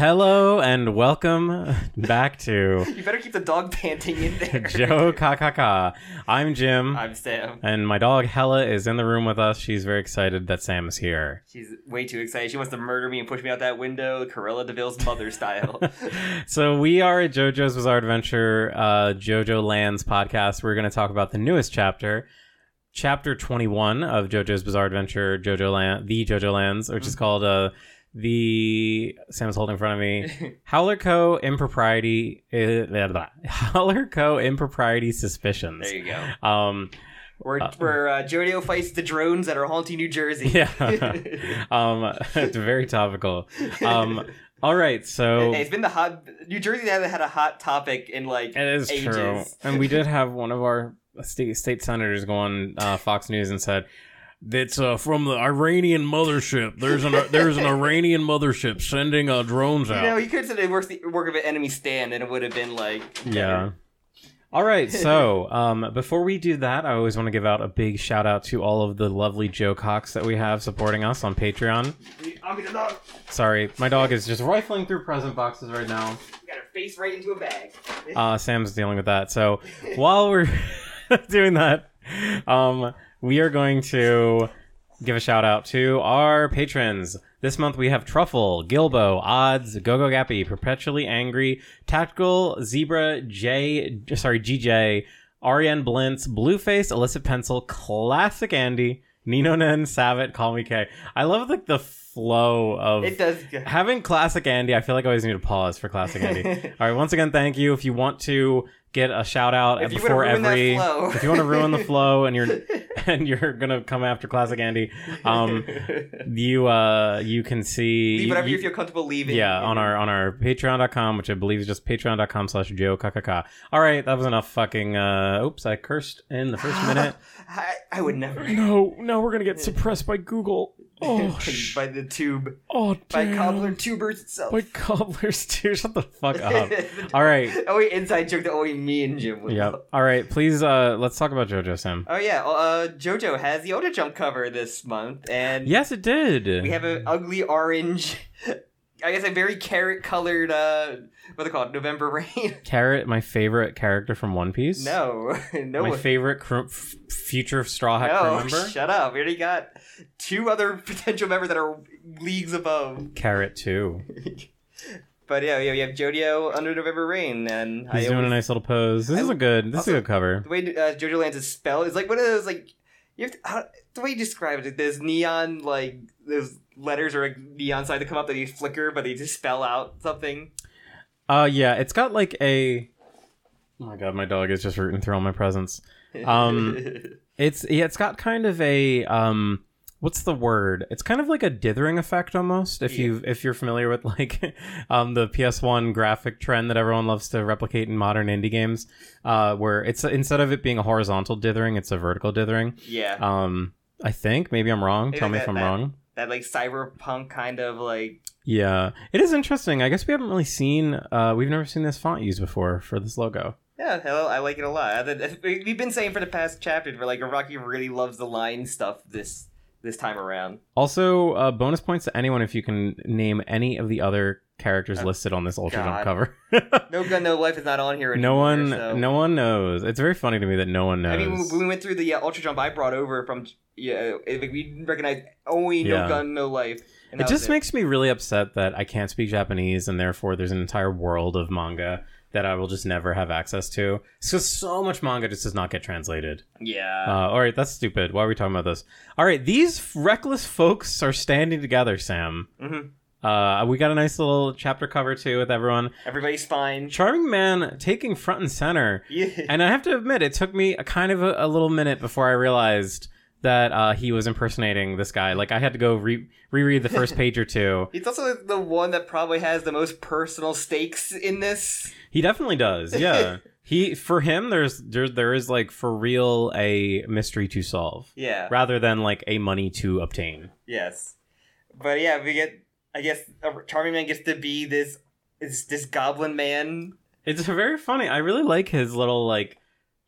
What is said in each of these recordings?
Hello and welcome back to You better keep the dog panting in there. Joe Kakaka. I'm Jim, I'm Sam. and my dog Hella is in the room with us. She's very excited that Sam is here. She's way too excited. She wants to murder me and push me out that window, Cruella de Vil's mother style. So we are at JoJo's Bizarre Adventure, uh, JoJo Lands podcast. We're going to talk about the newest chapter, chapter 21 of JoJo's Bizarre Adventure, JoJo Land, the JoJo Lands, which is called uh, the Sam's holding in front of me. Howler Co. Impropriety, uh, blah, blah. Howler Co. Impropriety Suspicions. there you go. Um, Where, where uh, Jodio fights the drones that are haunting New Jersey. yeah. um, it's very topical. Um, all right, so. Hey, it's been the hot. New Jersey hasn't had a hot topic in like It is ages. true. And we did have one of our state, state senators go on uh, Fox News and said, that's uh, from the Iranian mothership. There's an there's an Iranian mothership sending uh, drones You out. know, you could have said it works the work of an enemy stand, and it would have been like yeah. All right, so um, before we do that, I always want to give out a big shout out to all of the lovely Joe Cox that we have supporting us on Patreon. I'll the dog. Sorry, my dog is just rifling through present boxes right now. Got her face right into a bag. Uh, Sam's dealing with that. So while we're doing that, um, we are going to give a shout out to our patrons. This month we have Truffle, Gilbo, Odds, Gogo Gappy, Perpetually Angry, Tactical, Zebra, J, sorry, GJ, Ariane Blintz, Blueface, Illicit Pencil, Classic Andy, Nino Nen, Savet, Call Me K. I love like the flow of It does. having classic Andy, I feel like I always need to pause for classic Andy. All right, once again, thank you. If you want to get a shout out If before wanna ruin that every, if you want to ruin the flow and you're and you're gonna come after classic Andy, um, you uh you can see Leave whatever you- you feel comfortable leaving. yeah on our on our patreon.com which i believe is just patreon.com slash joe kkk all right that was enough fucking uh oops i cursed in the first minute I, I would never. no no we're gonna get suppressed by google oh sh- by the tube. oh By damn. Cobbler Tubers itself. by cobblers too shut the fuck up all right Only inside joke that only me and Jim would Yep. All right. Please, uh, let's talk about JoJo Sam. Oh yeah, uh, JoJo has the Ultra Jump cover this month, and Yes, it did. we have an ugly orange, I guess a very carrot colored, uh, what they call it, November Rain. Carrot, my favorite character from One Piece. no, no, My favorite cr- f- future Straw Hat crew member. shut up. We already got two other potential members that are leagues above. Carrot too. But yeah, yeah, we have Jodio under November Rain, and He's I doing a nice little pose. This I- is a good. This is a good cover. the way uh, Jojo Lands his spell is like one of those like you have to, how, the way you describe it. There's neon like those letters or like neon signs that come up that you flicker, but they just spell out something. Uh, yeah, it's got like a. Oh my god, my dog is just rooting through all my presents. Um, It's yeah, it's got kind of a um. What's the word? It's kind of like a dithering effect almost. If Yeah. you if you're familiar with like um the PS1 graphic trend that everyone loves to replicate in modern indie games, uh, where it's instead of it being a horizontal dithering, it's a vertical dithering. yeah, Um, I think maybe I'm wrong. Maybe Tell me that- if I'm that- wrong. That like cyberpunk kind of like Yeah, it is interesting. I guess we haven't really seen. Uh, we've never seen this font used before for this logo. yeah. Hello, I like it a lot. We've been saying for the past chapters, where like Rocky really loves the line stuff this this time around. Also, uh, bonus points to anyone if you can name any of the other characters Oh, listed on this Ultra Jump cover. No gun, no life is not on here no one, so- no one knows. It's very funny to me that no one knows. I mean, when we went through the uh, Ultra Jump I brought over from, yeah, it, we recognized only Yeah. No Gun, No Life. it just makes me really upset that I can't speak Japanese, and therefore there's an entire world of manga that I will just never have access to. Just so much manga just does not get translated. Yeah. Uh, all right, that's stupid. Why are we talking about this? All right, these reckless folks are standing together, Sam. Mhm. Uh, we got a nice little chapter cover too with everyone. Everybody's fine. Charming man taking front and center. Yeah. And I have to admit, it took me a kind of a, a little minute before I realized that uh, he was impersonating this guy. Like I had to go re- reread the first page or two. He's also the one that probably has the most personal stakes in this. He definitely does. Yeah. he for him, there's there there is like for real a mystery to solve Yeah. rather than like a money to obtain. Yes. But yeah, we get. I guess a Charming Man gets to be this. Is this Goblin Man? It's very funny. I really like his little like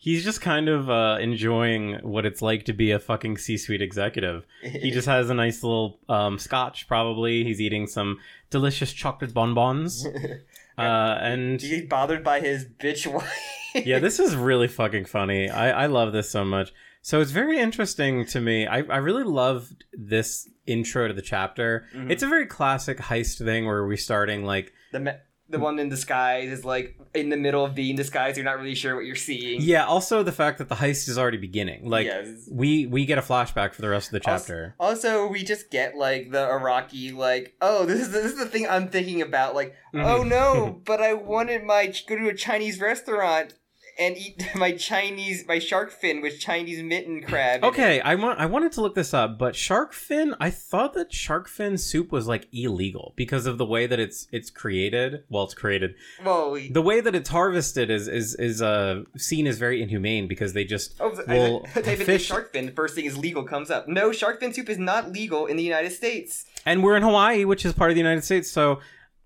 he's just kind of uh, enjoying what it's like to be a fucking C-suite executive. He just has a nice little um, scotch, probably. He's eating some delicious chocolate bonbons, uh, and He's bothered by his bitch wife. Yeah, this is really fucking funny. I, I love this so much. So it's very interesting to me. I, I really loved this intro to the chapter. Mhm. It's a very classic heist thing where we're starting like the me- the one in disguise is like in the middle of being disguised. You're not really sure what you're seeing. yeah. Also, the fact that the heist is already beginning. Like Yes. we we get a flashback for the rest of the chapter. Also, we just get like the Araki, like, oh, this is this is the thing I'm thinking about. Like, oh Mhm. no, but I wanted my go to a Chinese restaurant and eat my Chinese my shark fin with Chinese mitten crab. Okay, I want I wanted to look this up, but shark fin. I thought that shark fin soup was like illegal because of the way that it's it's created. Well, it's created. Well, we, The way that it's harvested is is is uh seen as very inhumane because they just Oh, Well, I, I type in fish- shark fin. The first thing is legal comes up. No, shark fin soup is not legal in the United States. and we're in Hawaii, which is part of the United States. So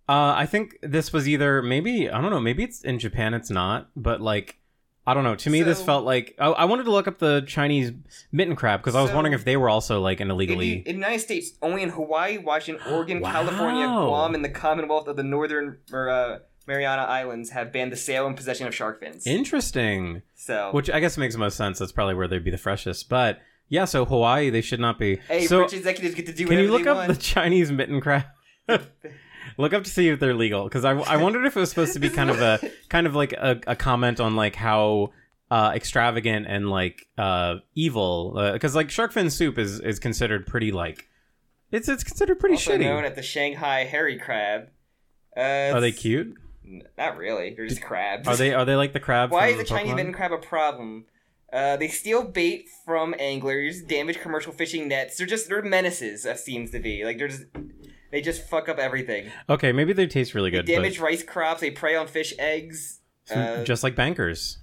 uh, I think this was either maybe I don't know, maybe it's in Japan. It's not, but like I don't know. To me, this felt like I, I wanted to look up the Chinese mitten crab because I was wondering if they were also like an In the, illegally. in the United States, only in Hawaii, Washington, Oregon, Wow. California, Guam, and the Commonwealth of the Northern or, uh, Mariana Islands have banned the sale and possession of shark fins. Interesting. so, Which I guess makes the most sense. That's probably where they'd be the freshest. But yeah, so Hawaii, they should not be. hey, so rich executives get to do can you look up want. the Chinese mitten crab? look up to see if they're legal because I, I wondered if it was supposed to be kind of a kind of like a, a comment on like how uh, extravagant and like uh, evil because like shark fin soup is is considered pretty like it's it's considered pretty also known shitty. as the Shanghai hairy crab. Uh, Are they cute? Not really. They're just crabs. Are they are they like the crab? Why is the Chinese Pokemon? mitten crab a problem? Uh, they steal bait from anglers, damage commercial fishing nets. They're just they're menaces. That seems to be like they're just they just fuck up everything. Okay, maybe they taste really They good. damage rice crops. They prey on fish eggs. but Uh, just like bankers.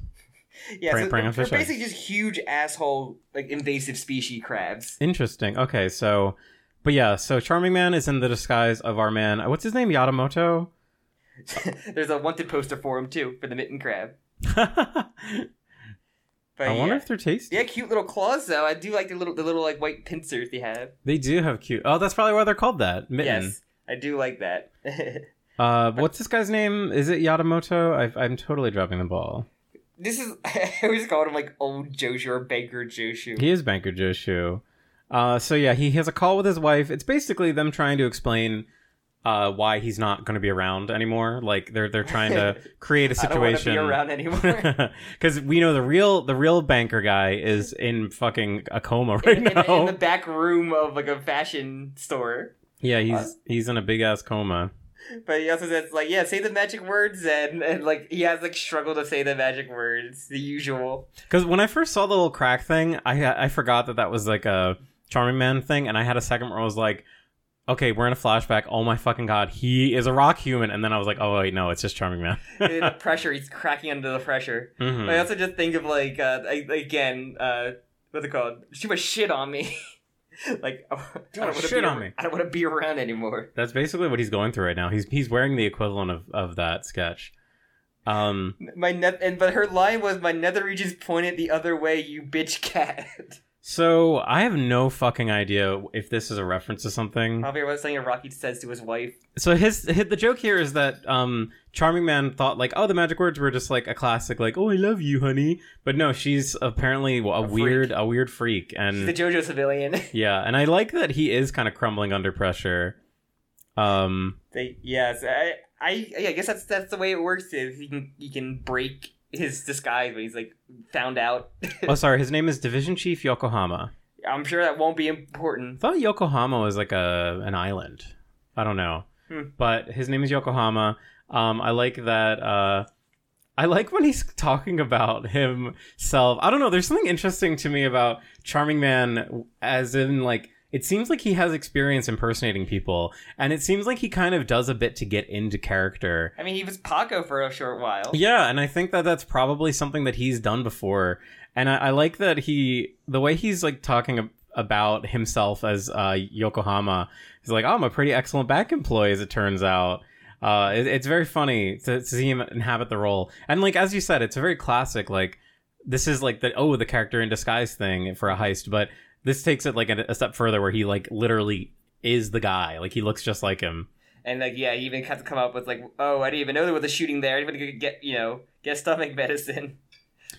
yeah, prey- so prey they're, basically just huge asshole like invasive species crabs. Interesting. Okay, so, but yeah, so Charming Man is in the disguise of our man. uh, What's his name? Yadamoto. There's a wanted poster for him too for the mitten crab. I But wonder if they're tasty. Yeah, cute little claws though. I do like the little the little like white pincers they have. They do have cute. Oh, that's probably why they're called that. Mitten. Yes, I do like that. Uh, what's this guy's name? Is it Yadamoto? I've, I'm totally dropping the ball. this is I always called him like old Joshu or Banker Joshu. He is Banker Joshu. Uh, so yeah, he has a call with his wife. It's basically them trying to explain uh, why he's not going to be around anymore. Like they're they're trying to create a I don't situation. be around anymore. Because we know the real the real banker guy is in fucking a coma right in, in- now. in the back room of like a fashion store. yeah, he's Uh, he's in a big ass coma. But he also says like, yeah, say the magic words and, and like he has like struggled to say the magic words, the usual. Because when I first saw the little crack thing, I I forgot that that was like a charming man thing, and I had a second where I was like, okay, we're in a flashback. Oh my fucking god, he is a rock human, and then I was like, oh wait, no, it's just charming man. the pressure, he's cracking under the pressure. Mhm. I also just think of like uh I, again, uh what's it called? Too much shit on me. like I don't wanna shit be on me. I don't want to be around anymore. That's basically what he's going through right now. He's he's wearing the equivalent of, of that sketch. Um, My net and but her line was my nether regions pointed the other way, you bitch cat. so I have no fucking idea if this is a reference to something. Probably about something Rocky says to his wife. So his, his the joke here is that um Charming Man thought like oh the magic words were just like a classic like oh I love you honey but no she's apparently a, A weird a weird freak She's and a JoJo civilian. yeah and I like that he is kind of crumbling under pressure. Um they yes, I I yeah, I guess that's that's the way it works. Is he can he can break his disguise when he's like found out. oh sorry his name is Division Chief Yokohama. I'm sure that won't be important. I thought Yokohama was like a an island. I don't know. Hmm. But his name is Yokohama. Um I like that uh I like when he's talking about himself. I don't know, there's something interesting to me about Charming Man as in like it seems like he has experience impersonating people and it seems like he kind of does a bit to get into character. I mean, he was Paco for a short while. Yeah, and I think that that's probably something that he's done before. And I, I like that he, the way he's like talking ab- about himself as uh, Yokohama, he's like, oh, I'm a pretty excellent back employee, as it turns out. Uh, it, it's very funny to, to see him inhabit the role. And like, as you said, it's a very classic, like, this is like the oh the character in disguise thing for a heist, but this takes it like a, a step further where he like literally is the guy. Like he looks just like him. And like, yeah, he even had to come up with like, oh, I didn't even know there was a shooting there. I didn't even get you know get stomach medicine.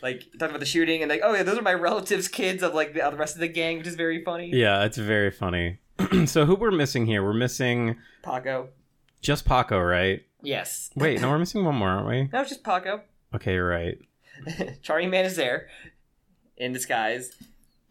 Like talking about the shooting and like, oh yeah, those are my relatives' kids of like the, the rest of the gang, which is very funny. Yeah, it's very funny. so who we're missing here? We're missing Paco. just Paco, right? Yes. Wait, no, we're missing one more, aren't we? No, it's just Paco. Okay, you're right. Charming Man is there in disguise.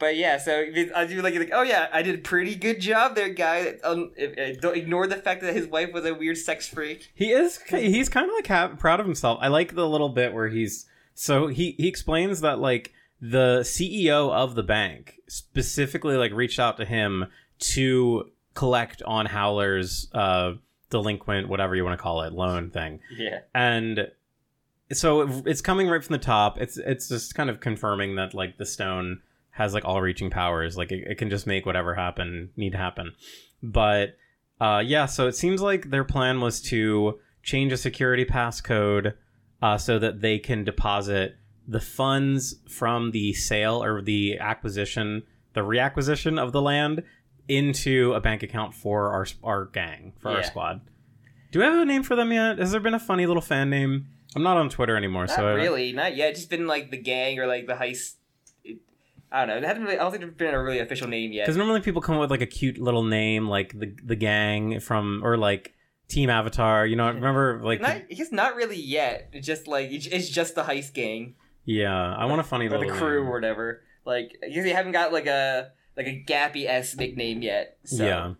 But yeah, so I do like, like, oh yeah, I did a pretty good job there, guy. Um, don't ignore the fact that his wife was a weird sex freak. He is. He's kind of like ha- proud of himself. I like the little bit where he's so he he explains that like the CEO of the bank specifically like reached out to him to collect on Howler's uh delinquent whatever you want to call it loan thing. Yeah. And so it's coming right from the top. It's it's just kind of confirming that like the stone has like all reaching powers. Like it, it can just make whatever happen need to happen. But uh, yeah, so it seems like their plan was to change a security passcode uh, so that they can deposit the funds from the sale or the acquisition, the reacquisition of the land into a bank account for our our gang for our squad. Do we have a name for them yet? Has there been a funny little fan name? I'm not on Twitter anymore, Not so really, not yet. It's just been like the gang or like the heist. I don't know. It hasn't really, I don't think there's been a really official name yet. Because normally people come up with like a cute little name, like the the gang from or like Team Avatar. You know, remember like Not, it's not really yet. It's just like it's, just the heist gang yeah, I want a funny or the crew name. or whatever. Like they haven't got like a like a Gappy s nickname yet. So. Yeah,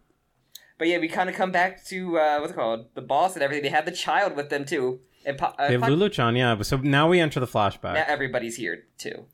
But yeah, we kind of come back to uh, what's it called the boss and everything. They have the child with them too, and uh, they have Lulu Chan. Yeah, so now we enter the flashback. now everybody's here too.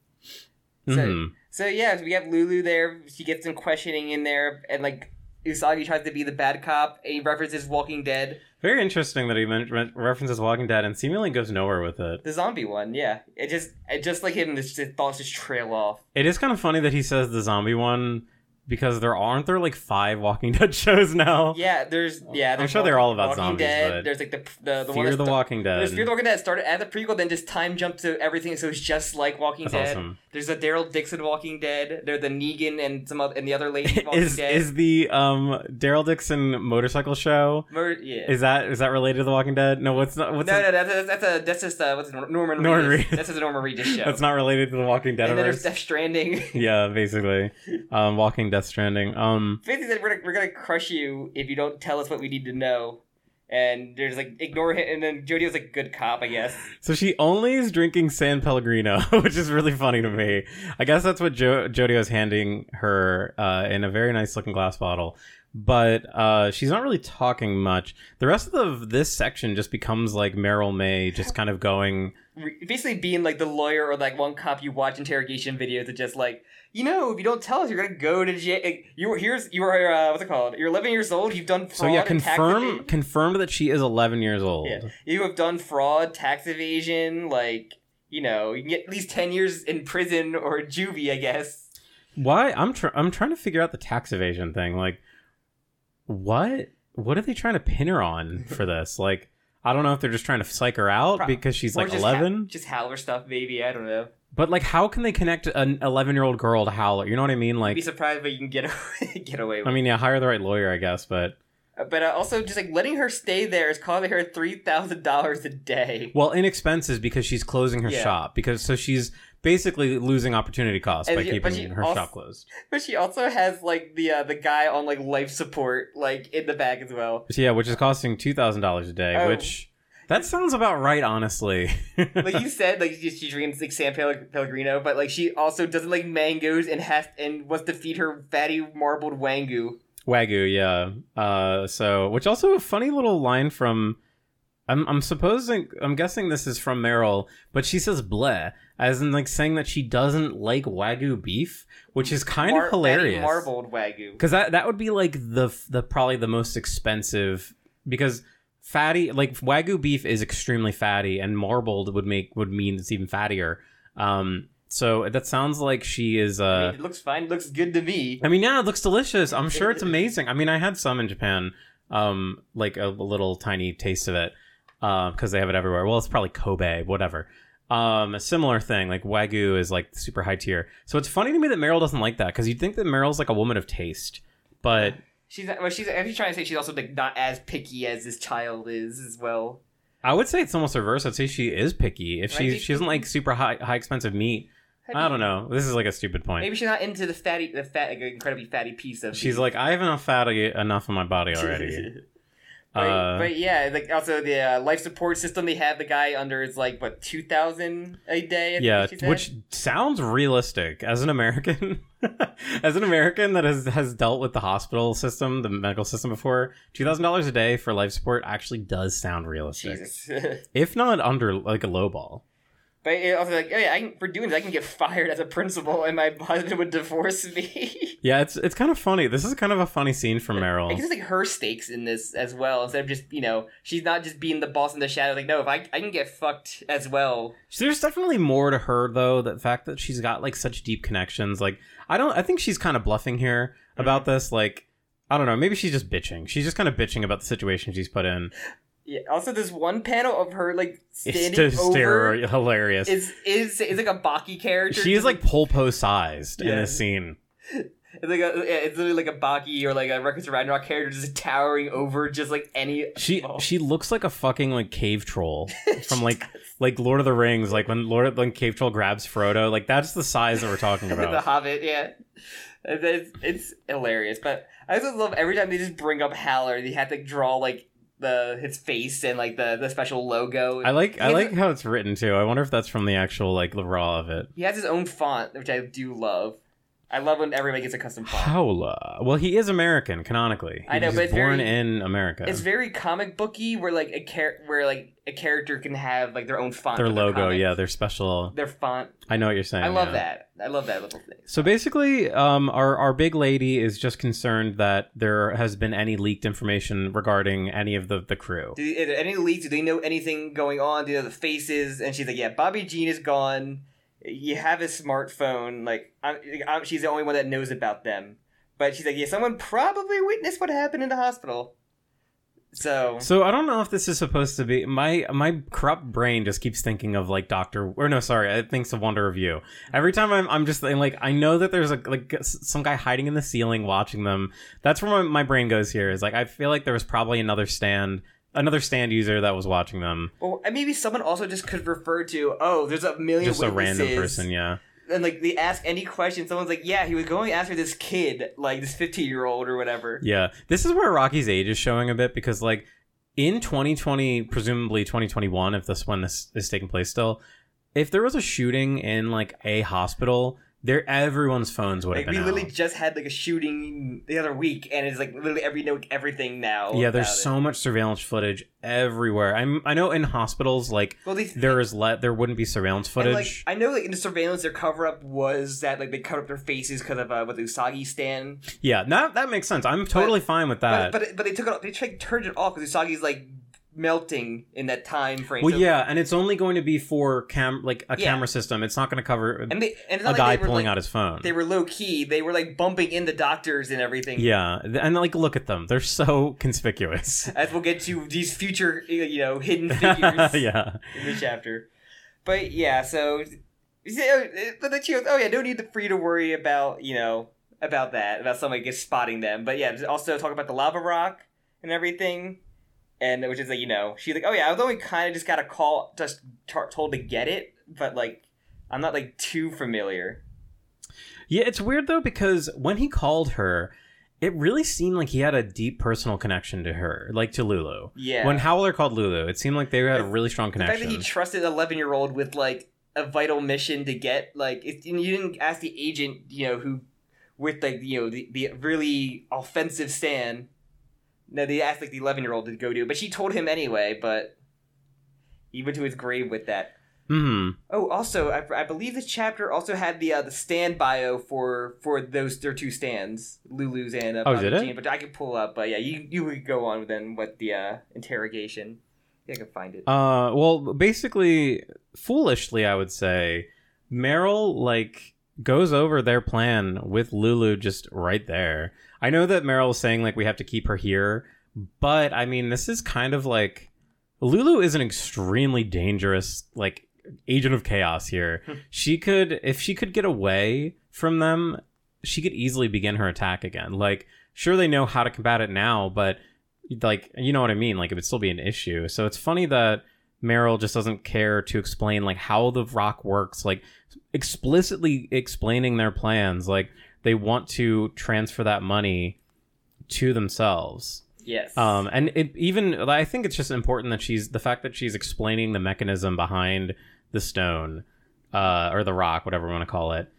So, Mhm. So yeah, so we have Lulu there. She gets some questioning in there, and like Usagi tries to be the bad cop. And he references Walking Dead, Very interesting that he re- references Walking Dead and seemingly goes nowhere with it. the zombie one. Yeah, it just it just like him, his thoughts just trail off. It is kind of funny that he says the zombie one because there aren't there like five Walking Dead shows now. Yeah, there's yeah. I'm There's sure they're all about Walking zombies, Dead. There's like the the, the one Fear that's the Walking Dead. There's Fear the Walking Dead started as a prequel, then just time jumped to everything, so it's just like Walking That's Dead. awesome. There's a Daryl Dixon Walking Dead. There's the Negan and some other, and the other lady Walking is Dead. is the um Daryl Dixon motorcycle show? Mur- yeah. Is that is that related to The Walking Dead? No, what's not. What's no, the- no, that's a, that's a that's just uh, what's it, Norman Norman Reedus. Reedus. That's just a Norman Reedus show. That's not related to The Walking Dead. and then there's Death Stranding. yeah, basically, um, Walking Death Stranding. Um, Basically, said we're gonna, we're gonna crush you if you don't tell us what we need to know. And there's like ignore him, and then Jodio was like good cop, I guess. so she only is drinking San Pellegrino, which is really funny to me. I guess that's what jo- Jodio was handing her uh, in a very nice looking glass bottle. But uh, she's not really talking much. The rest of the, this section just becomes like Meryl Mei just kind of going, Basically, being like the lawyer or like one cop you watch interrogation videos that just like you know if you don't tell us you're gonna go to jail. You here's you are uh, what's it called? You're 11 years old. You've done fraud. so yeah, confirm confirmed that she is 11 years old. Yeah, you have done fraud, tax evasion. Like you know, you can get at least 10 years in prison or juvie, I guess. Why? I'm tr- I'm trying to figure out the tax evasion thing. Like, what? What are they trying to pin her on for this? Like, I don't know if they're just trying to psych her out Pro- because she's like just ha- 11. just Howler stuff, maybe. I don't know. but like, how can they connect an 11 year old girl to Howler? You know what I mean? Like be surprised, but you can get away, get away with. I mean, yeah, hire the right lawyer, I guess. But but uh, also just like letting her stay there is costing her three thousand dollars a day. well, in expenses because she's closing her Yeah. shop because so she's basically losing opportunity costs And by she- keeping her also- shop closed. But she also has like the uh, the guy on like life support like in the back as well. Yeah, which is costing two thousand dollars a day, Oh. which that sounds about right, honestly. Like you said, like she, she drinks like San Pellegrino, but like she also doesn't like mangoes and has and wants to feed her fatty marbled wangu. Wagyu, yeah. Uh, so, which also a funny little line from. I'm I'm supposing I'm guessing this is from Meryl, but she says bleh, as in like saying that she doesn't like wagyu beef, which is kind Mar- of hilarious. Marbled wagyu. Because that that would be like the the probably the most expensive because fatty like wagyu beef is extremely fatty and marbled would make would mean it's even fattier. Um, so that sounds like she is. Uh, I mean, it looks fine. It looks good to me. I mean, yeah, it looks delicious. I'm sure it's amazing. I mean, I had some in Japan, um, like a, a little tiny taste of it, because they have it everywhere. Well, it's probably Kobe, whatever. Um, a similar thing, like Wagyu is like super high tier. So it's funny to me that Meryl doesn't like that because you'd think that Meryl's like a woman of taste, but She's well, she's. Just trying to say she's also like not as picky as this child is as well. I would say it's almost reverse. I'd say she is picky. If she she- doesn't like super high high expensive meat, I don't know. This is like a stupid point. Maybe she's not into the fatty, the fat, like, incredibly fatty piece of. She's like, I have enough fat enough in my body already. But, Uh, but yeah, like also the uh, life support system they have the guy under is like what two thousand a day. I yeah, which sounds realistic as an American. as an American that has has dealt with the hospital system, the medical system before, two thousand dollars a day for life support actually does sound realistic. Jesus. If not under like a low ball. But I was like, oh yeah, I can, for doing this, I can get fired as a principal, and my husband would divorce me. Yeah, it's it's kind of funny. This is kind of a funny scene from I Meryl. guess it's like her stakes in this as well, instead of just you know she's not just being the boss in the shadow. Like no, if I I can get fucked as well. There's definitely more to her though. The fact that she's got like such deep connections. Like I don't. I think she's kind of bluffing here about mm-hmm. this. Like I don't know. Maybe she's just bitching. She's just kind of bitching about the situation she's put in. Yeah. Also, this one panel of her like It's standing just over hilarious. is is is like a Baki character. She is just, like polpo sized in this scene. It's like a, it's literally like a Baki or like a Records of Ragnarok character just towering over just like any. She oh. she looks like a fucking like cave troll from like like Lord of the Rings. Like when Lord of, when cave troll grabs Frodo. Like that's the size that we're talking about. the. Hobbit, yeah. It's, it's hilarious, but I also love every time they just bring up Howler, they have to draw like the his face and like the the special logo. I like I like how it's written too. I wonder if that's from the actual like the raw of it. He has his own font, which I do love. I love when everybody gets a custom font. Howler. Well, he is American canonically. I know, but born very- in America. It's very comic booky, where like a char- where like a character can have like their own font. their logo, yeah, their special. their font. I know what you're saying. I love yeah. that. I love that little thing. So basically, um, our our big lady is just concerned that there has been any leaked information regarding any of the the crew. Do any leaks? Do they know anything going on? Do they know the faces? And she's like, yeah, Bobby Jean is gone. You have a smartphone. Like, I'm, I'm, she's the only one that knows about them. But she's like, yeah, someone probably witnessed what happened in the hospital. So, So I don't know if this is supposed to be my my corrupt brain just keeps thinking of like Doctor or no sorry it thinks of Wonder of You Every time I'm I'm just like I know that there's a like some guy hiding in the ceiling watching them. That's where my, my brain goes here is like I feel like there was probably another stand another stand user that was watching them. well, and maybe someone also just could refer to, oh, there's a million Just a random person, yeah. And like they ask any question, someone's like, yeah, he was going after this kid, like this 15 year old or whatever. Yeah. This is where Rocky's age is showing a bit because like in 2020, presumably 2021, if this one is, is taking place still, if there was a shooting in like a hospital, there everyone's phones would have Like we literally out. just had like a shooting the other week, and it's like literally every know everything now. Yeah, there's about it. so much surveillance footage everywhere. I'm I know in hospitals like well, there is let there wouldn't be surveillance and, footage. like I know like in the surveillance, their cover up was that like they covered up their faces because of uh, what the Usagi stand. yeah, that that makes sense. I'm totally fine with that. But but but they took it. off- They tried turned it off because Usagi's like melting in that time frame. well, So- yeah, and it's only going to be for cam like a Yeah. camera system. It's not going to cover and they and a like guy pulling like, out his phone. They were low key. They were like bumping into doctors and everything. Yeah, and like look at them; they're so conspicuous. As we'll get to these future, you know, hidden figures yeah, in the chapter. But yeah, so so, but then she goes, "Oh yeah, no need for you to worry about you know about that about somebody just spotting them." But yeah, also talk about the lava rock and everything, and which is like you know she's like, "Oh yeah, I was only kind of just got a call, just t- told to get it, but like I'm not like too familiar." yeah. It's weird though because when he called her, it really seemed like he had a deep personal connection to her, like to Lulu. Yeah, When Howler called Lulu, it seemed like they had a really strong connection. the fact that he trusted an 11 year old with like a vital mission to get like it, and you didn't ask the agent you know who with like you know the, the really offensive stand no they asked like the 11 year old to go do it but she told him anyway but he went to his grave with that hmm oh also i, I believe this chapter also had the uh, the stand bio for for those their two stands lulu's and uh, Oh, Bobby did it? Jean, but i could pull up but yeah you you could go on then with the uh interrogation i can find it Uh, well, basically, foolishly, I would say, Meryl like goes over their plan with Lulu just right there. I know that Meryl is saying like we have to keep her here, but I mean, this is kind of like Lulu is an extremely dangerous like agent of chaos here. Hmm. she could, if she could get away from them, she could easily begin her attack again. Like, sure, they know how to combat it now, but like, you know what I mean? Like, it would still be an issue. So it's funny that Meryl just doesn't care to explain like how the rock works, like explicitly explaining their plans. Like, they want to transfer that money to themselves. Yes. Um, and it even I think it's just important that she's the fact that she's explaining the mechanism behind the stone, uh, or the rock, whatever we want to call it,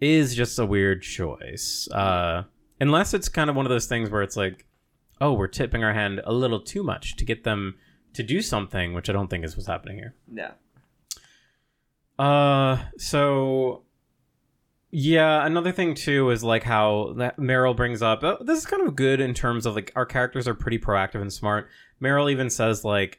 is just a weird choice. Uh, unless it's kind of one of those things where it's like, oh, we're tipping our hand a little too much to get them to do something, which I don't think is what's happening here. no. Uh, so yeah, another thing too is like how that Meryl brings up. Uh, this is kind of good in terms of like our characters are pretty proactive and smart. Meryl even says like,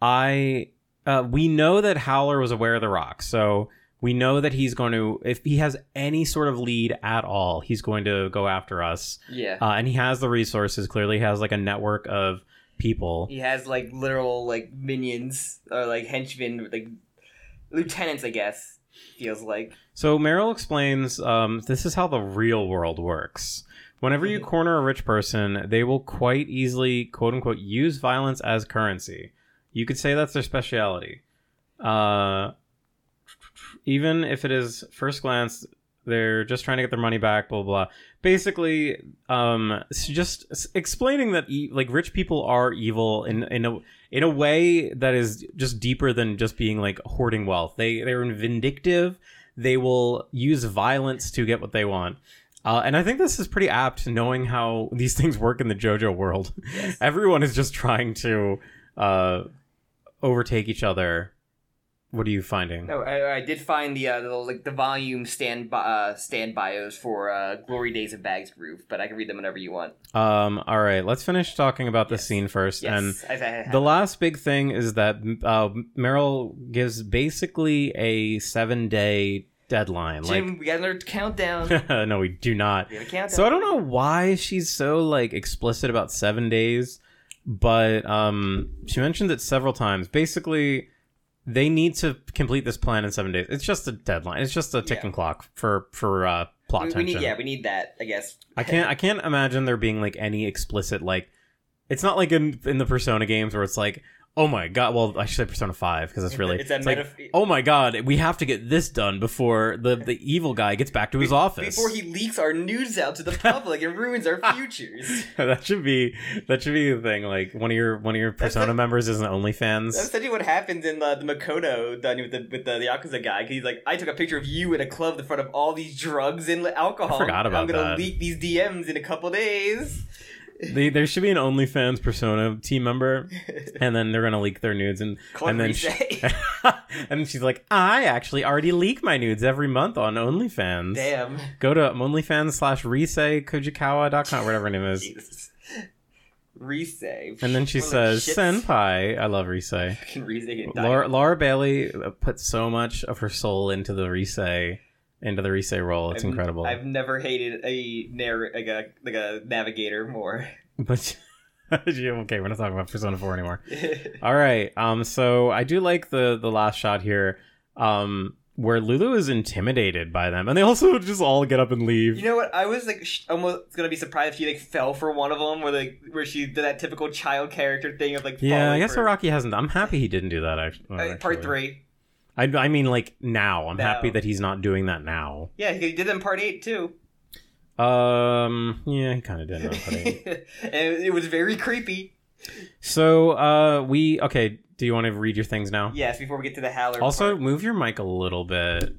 I, uh, we know that Howler was aware of the rock, so we know that he's going to, if he has any sort of lead at all, he's going to go after us. Yeah. Uh, and he has the resources. Clearly, he has like a network of people. he has like literal like minions or like henchmen, like lieutenants, I guess. Feels like. So Meryl explains um, this is how the real world works. Whenever you corner a rich person, they will quite easily, quote unquote, use violence as currency. You could say that's their speciality. Uh, even if it is first glance, they're just trying to get their money back. Blah blah. blah. Basically, um, just explaining that e- like rich people are evil in in a in a way that is just deeper than just being like hoarding wealth. They they're vindictive. They will use violence to get what they want. Uh, and I think this is pretty apt, knowing how these things work in the JoJo world. Everyone is just trying to uh, overtake each other. What are you finding? No, I, I did find the, uh, the like the volume stand uh, stand bios for uh, Glory Days of Bags Groove, but I can read them whenever you want. Um, all right, let's finish talking about the Yes. scene first. And Yes, I, I have the last big thing is that uh, Meryl gives basically a seven day deadline. Jim, we got another countdown. No, we do not. we got a countdown. So I don't know why she's so like explicit about seven days, but um, she mentioned it several times. Basically, they need to complete this plan in seven days. It's just a deadline. It's just a ticking clock for for uh, plot we, we tension. need, yeah, we need that. I guess. I can't I can't imagine there being like any explicit like it's not like in in the Persona games where it's like oh my god well I should say Persona 5 because it's really It's a like, metaph- oh my god we have to get this done before the the evil guy gets back to his office Before he leaks our news out to the public and ruins our futures. that should be that should be the thing like one of your one of your That's Persona like- members is an onlyfans That's essentially what happens in uh, the Makoto done with the with the, the Yakuza guy. He's like, I took a picture of you in a club in front of all these drugs and alcohol. I forgot about I'm gonna that. leak these DMs in a couple days. They, there should be an OnlyFans Persona team member and then they're gonna leak their nudes and and then she, and she's like I actually already leak my nudes every month on OnlyFans Damn. Go to OnlyFans slash Rise Kujikawa.com, whatever her name is. Jesus. Resave. And then she says. Senpai. I love Rise. And Laura, Laura Bailey put so much of her soul into the Rise, into the Rise role. It's I've- incredible. I've never hated a narr- like a like a navigator more. But okay, we're not talking about Persona 4 anymore. All right. Um. So I do like the the last shot here. Um. Where Lulu is intimidated by them, and they also just all get up and leave. You know what? I was like sh- almost gonna be surprised if she like fell for one of them, where like where she did that typical child character thing of like. yeah, I guess for, Araki hasn't. I'm happy he didn't do that. Actually, uh, part three. I, I mean, like now. I'm Now. happy that he's not doing that now. Yeah, he did it in part eight too, Um, yeah, he kind of did. Not and it, it was very creepy. so, uh, we okay. Do you want to read your things now? Yes, before we get to the howler. Also, part. move your mic a little bit.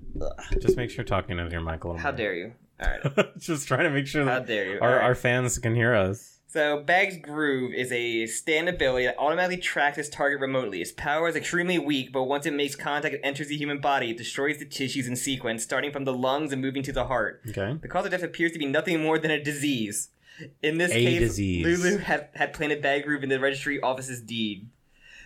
Just make sure you're talking into your mic a little. how bit. dare you? All right, Just trying to make sure how that dare you? our, All right. our fans can hear us. So, Bag's Groove is a stand ability that automatically tracks its target remotely. Its power is extremely weak, but once it makes contact and enters the human body, it destroys the tissues in sequence, starting from the lungs and moving to the heart. Okay. The cause of death appears to be nothing more than a disease. In this A case, disease. Lulu had, had planted Bag Groove in the registry office's deed.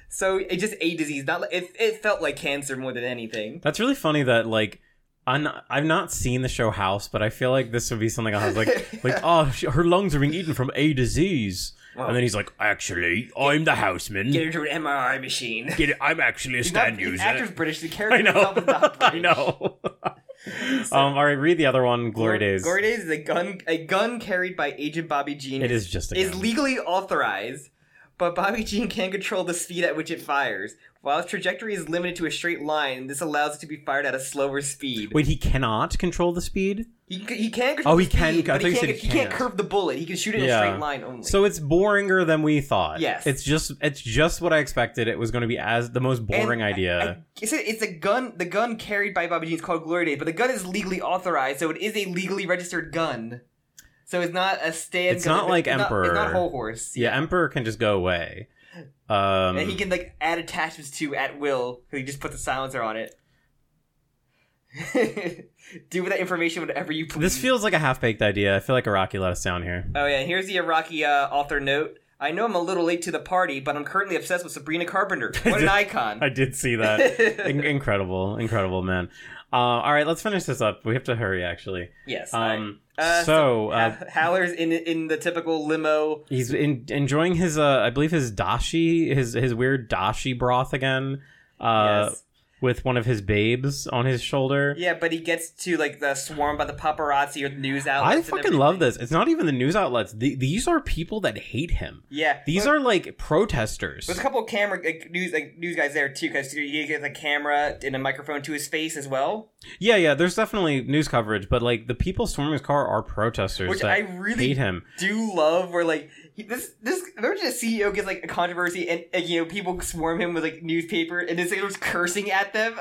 So, it's just a disease. Not like, it, it felt like cancer more than anything. That's really funny that like I'm not, I've not seen the show House, but I feel like this would be something I was like like oh sh- her lungs are being eaten from a disease. Well, and then he's like, "Actually, I'm the houseman. get into an MRI machine. Get it, I'm actually a He's not, stand his user." actor's British. The I character know. is not I British. know. um. All right. Read the other one. Glory Days. Glory Days is a gun a gun carried by Agent Bobby Jean. It is just a is gun. legally authorized, but Bobby Jean can't control the speed at which it fires. While its trajectory is limited to a straight line, this allows it to be fired at a slower speed. Wait, he cannot control the speed. He, he can control Oh, the he can- speed, I but thought he you can't, he can't can't. curve the bullet. He can shoot it in a straight line only. So it's boringer than we thought. Yes. It's just it's just what I expected. It was going to be as the most boring And idea. I, it's, a, it's a gun. The gun carried by Bobby Jean is called Glory Days, but the gun is legally authorized, so it is a legally registered gun. So it's not a stand. It's not like it's Emperor. Not, it's not Hol Horse. yeah, Emperor can just go away. Um, and he can like add attachments to at will. He just puts a silencer on it. Do with that information whatever you please. this feels like a half baked idea. I feel like Araki let us down here. Oh yeah, here's the Araki uh, author note. I know I'm a little late to the party, but I'm currently obsessed with Sabrina Carpenter. What an icon! I did see that. In- incredible, incredible, man. Uh, all right, let's finish this up. We have to hurry, actually. yes. Um, Uh, so uh, Howler's in in the typical limo. he's in, enjoying his, uh, I believe his dashi, his his weird dashi broth again. Uh, yes. With one of his babes on his shoulder. Yeah, but he gets to like the swarmed by the paparazzi or the news outlets. I fucking love this. It's not even the news outlets. The, these are people that hate him. Yeah, These are like protesters. There's a couple of camera like, news like news guys there too, because he gets a camera and a microphone to his face as well. Yeah, yeah. There's definitely news coverage, but like the people storming his car are protesters Which that I really hate him. do love where like he, this this remember the CEO gets like a controversy and, and, you know people swarm him with like newspaper and this guy was cursing at them.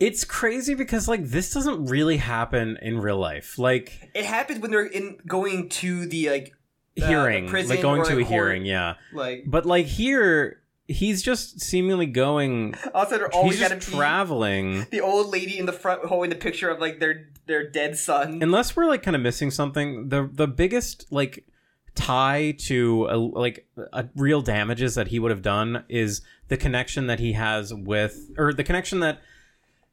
It's crazy because like this doesn't really happen in real life. Like it happens when they're in going to the like Uh, hearing, the like going to a court. hearing, yeah. like But like here, he's just seemingly going. also they're always he's just traveling. the old lady in the front holding the picture of like their their dead son. Unless we're like kind of missing something, the the biggest like tie to a, like a real damages that he would have done is the connection that he has with, or the connection that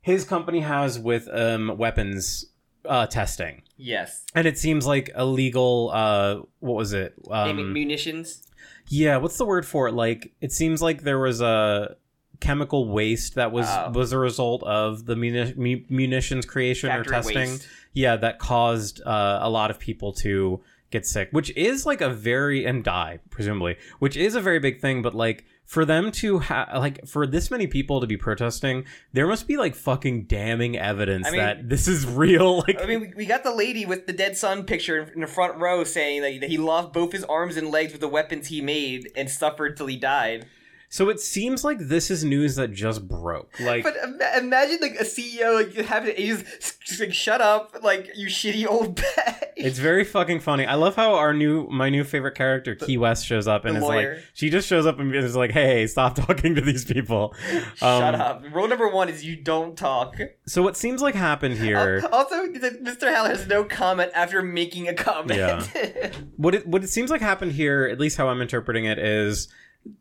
his company has with um weapons uh testing. yes, And it seems like illegal. Uh, what was it? Um, munitions. yeah, what's the word for it? Like, it seems like there was a chemical waste that was Oh. was a result of the muni- mu- munitions creation or testing. waste. Yeah, that caused uh, a lot of people to get sick, which is like a very and die presumably, which is a very big thing. But like for them to have like for this many people to be protesting, there must be like fucking damning evidence I mean- that this is real. Like I mean, we- got the lady with the dead son picture in- in the front row saying that he lost both his arms and legs with the weapons he made and suffered till he died. So it seems like this is news that just broke. Like But im- imagine like a CEO like having just like shut up like you shitty old bag. it's very fucking funny. I love how our new my new favorite character Key West shows up and is lawyer. like she just shows up and is like, "Hey, stop talking to these people." shut Um, up. Rule number one is you don't talk. So what seems like happened here Al- Also, Mr. Howler has no comment after making a comment. Yeah. what it what it seems like happened here, at least how I'm interpreting it, is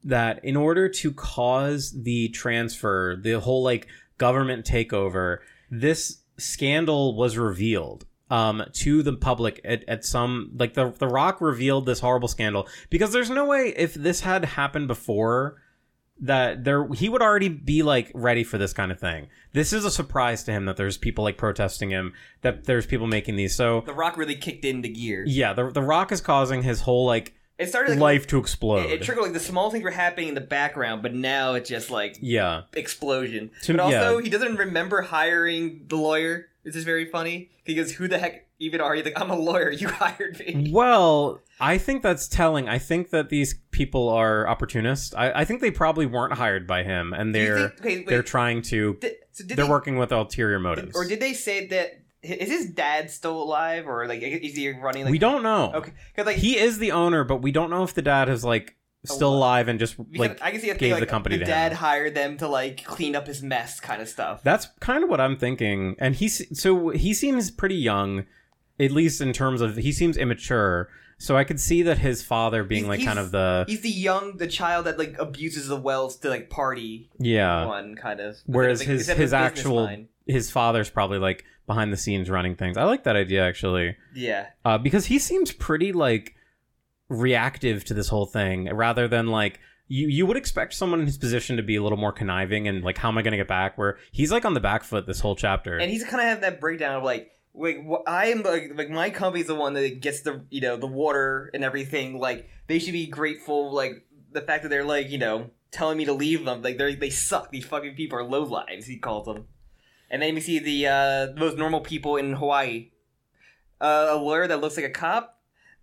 that in order to cause the transfer, the whole like government takeover, this scandal was revealed um to the public at, at some like the the rock revealed this horrible scandal. Because there's no way if this had happened before that there he would already be like ready for this kind of thing. This is a surprise to him that there's people like protesting him that there's people making these. So the Rock really kicked into gear. yeah, the the Rock is causing his whole like It started like life to explode. It, it triggered like the small things were happening in the background, but now it's just like yeah, explosion. To- but also, yeah. he doesn't remember hiring the lawyer. This is very funny. He goes, "Who the heck even are you?" Like, I'm a lawyer. You hired me. well, I think that's telling. I think that these people are opportunists. I, I think they probably weren't hired by him, and they're think- okay, wait. they're trying to. Did- so did They're they, working with ulterior motives. or did they say that is his dad still alive, or like is he running? Like, we don't know. Okay, because like He is the owner, but we don't know if the dad is like still Alive. and just like I can see a gave thing, like, the company the to dad him. hired them to like clean up his mess, kind of stuff. That's kind of what I'm thinking. And he's so he seems pretty young, at least in terms of he seems immature. So I could see that his father being He's- like kind he's- of the He's the young, the child that like abuses the wells to like party yeah. one kind of. Whereas Like, his his business actual mind. his father's probably like behind the scenes running things. I like that idea actually, yeah. uh, because he seems pretty like reactive to this whole thing rather than like you you would expect someone in his position to be a little more conniving and like how am I going to get back where he's like on the back foot this whole chapter. and he's kind of have that breakdown of like wh- i am like, like my company's the one that gets the you know the water and everything like they should be grateful like the fact that they're like you know telling me to leave them like they they suck these fucking people are low lives he calls them. And then we see the uh most normal people in hawaii. Uh, a lawyer that looks like a cop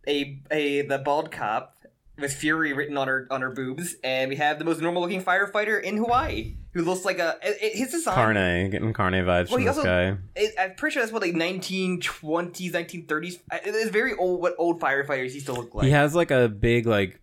a a the bald cop with fury written on her on her boobs and we have the most normal looking firefighter in hawaii who looks like a it, his design Carne, getting Carne vibes Well, from he this also- guy. it, I'm pretty sure that's what like 1920s, 1930s. It's very old. What old firefighters used to look like. he has like a big like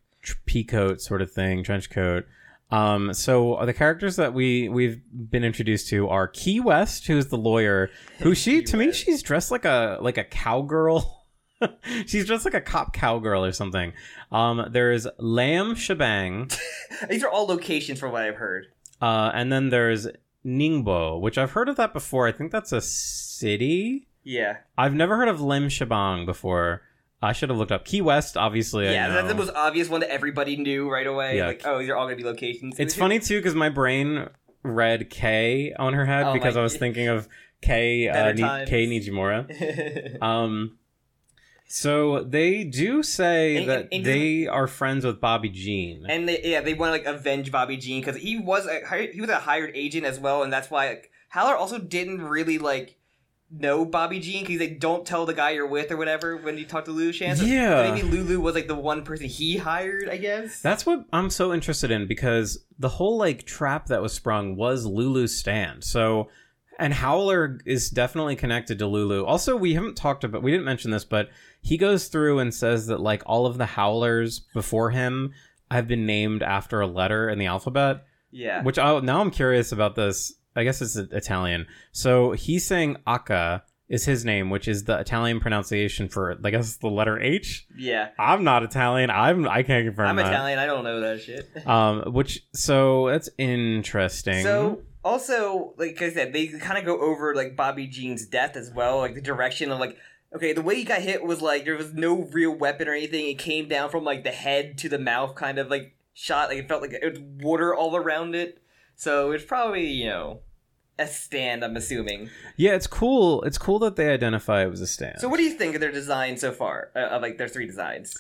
pea coat sort of thing, trench coat. Um, so the characters that we we've been introduced to are Key West, who's the lawyer, who she to me she's dressed like a like a cowgirl. she's dressed like a cop cowgirl or something. Um, there's Lamb Shebang, These are all locations from what I've heard. uh, and then there's Ningbo, which I've heard of that before. I think that's a city. Yeah, I've never heard of Lim Shebang before. I should have looked up Key West. Obviously, yeah, that's the most obvious one that everybody knew right away. Yeah. Like, oh, these are all gonna be locations. It's funny too because my brain read K on her head Oh because my- I was thinking of K uh, Ni- K Nijimura. Um, so they do say And- that and- they are friends with Bobby Jean. and they, yeah, they want to like avenge Bobby Jean because he was a he was a hired agent as well, and that's why like, Howler also didn't really like know Bobby Jean because they don't tell the guy you're with or whatever when you talk to Lulu Chance. So Yeah. maybe Lulu was like the one person he hired. I guess. That's what I'm so interested in because the whole like trap that was sprung was Lulu's stand. So and Howler is definitely connected to Lulu. Also, we haven't talked about we didn't mention this, but he goes through and says that like all of the Howlers before him have been named after a letter in the alphabet. yeah. Which I now I'm curious about this. I guess it's Italian. So he's saying Aka is his name, which is the Italian pronunciation for I guess the letter H. Yeah. I'm not Italian. I'm I can't confirm I'm that. Italian. I don't know that shit. Um, which so that's interesting. So also, like I said, they kind of go over like Bobby Jean's death as well, like the direction of like. Okay, the way he got hit was like there was no real weapon or anything. It came down from like the head to the mouth, kind of like shot. Like it felt like it was water all around it. So it's probably you know a stand. I'm assuming. yeah, it's cool. It's cool that they identify it was a stand. So what do you think of their design so far? Uh, of like their three designs.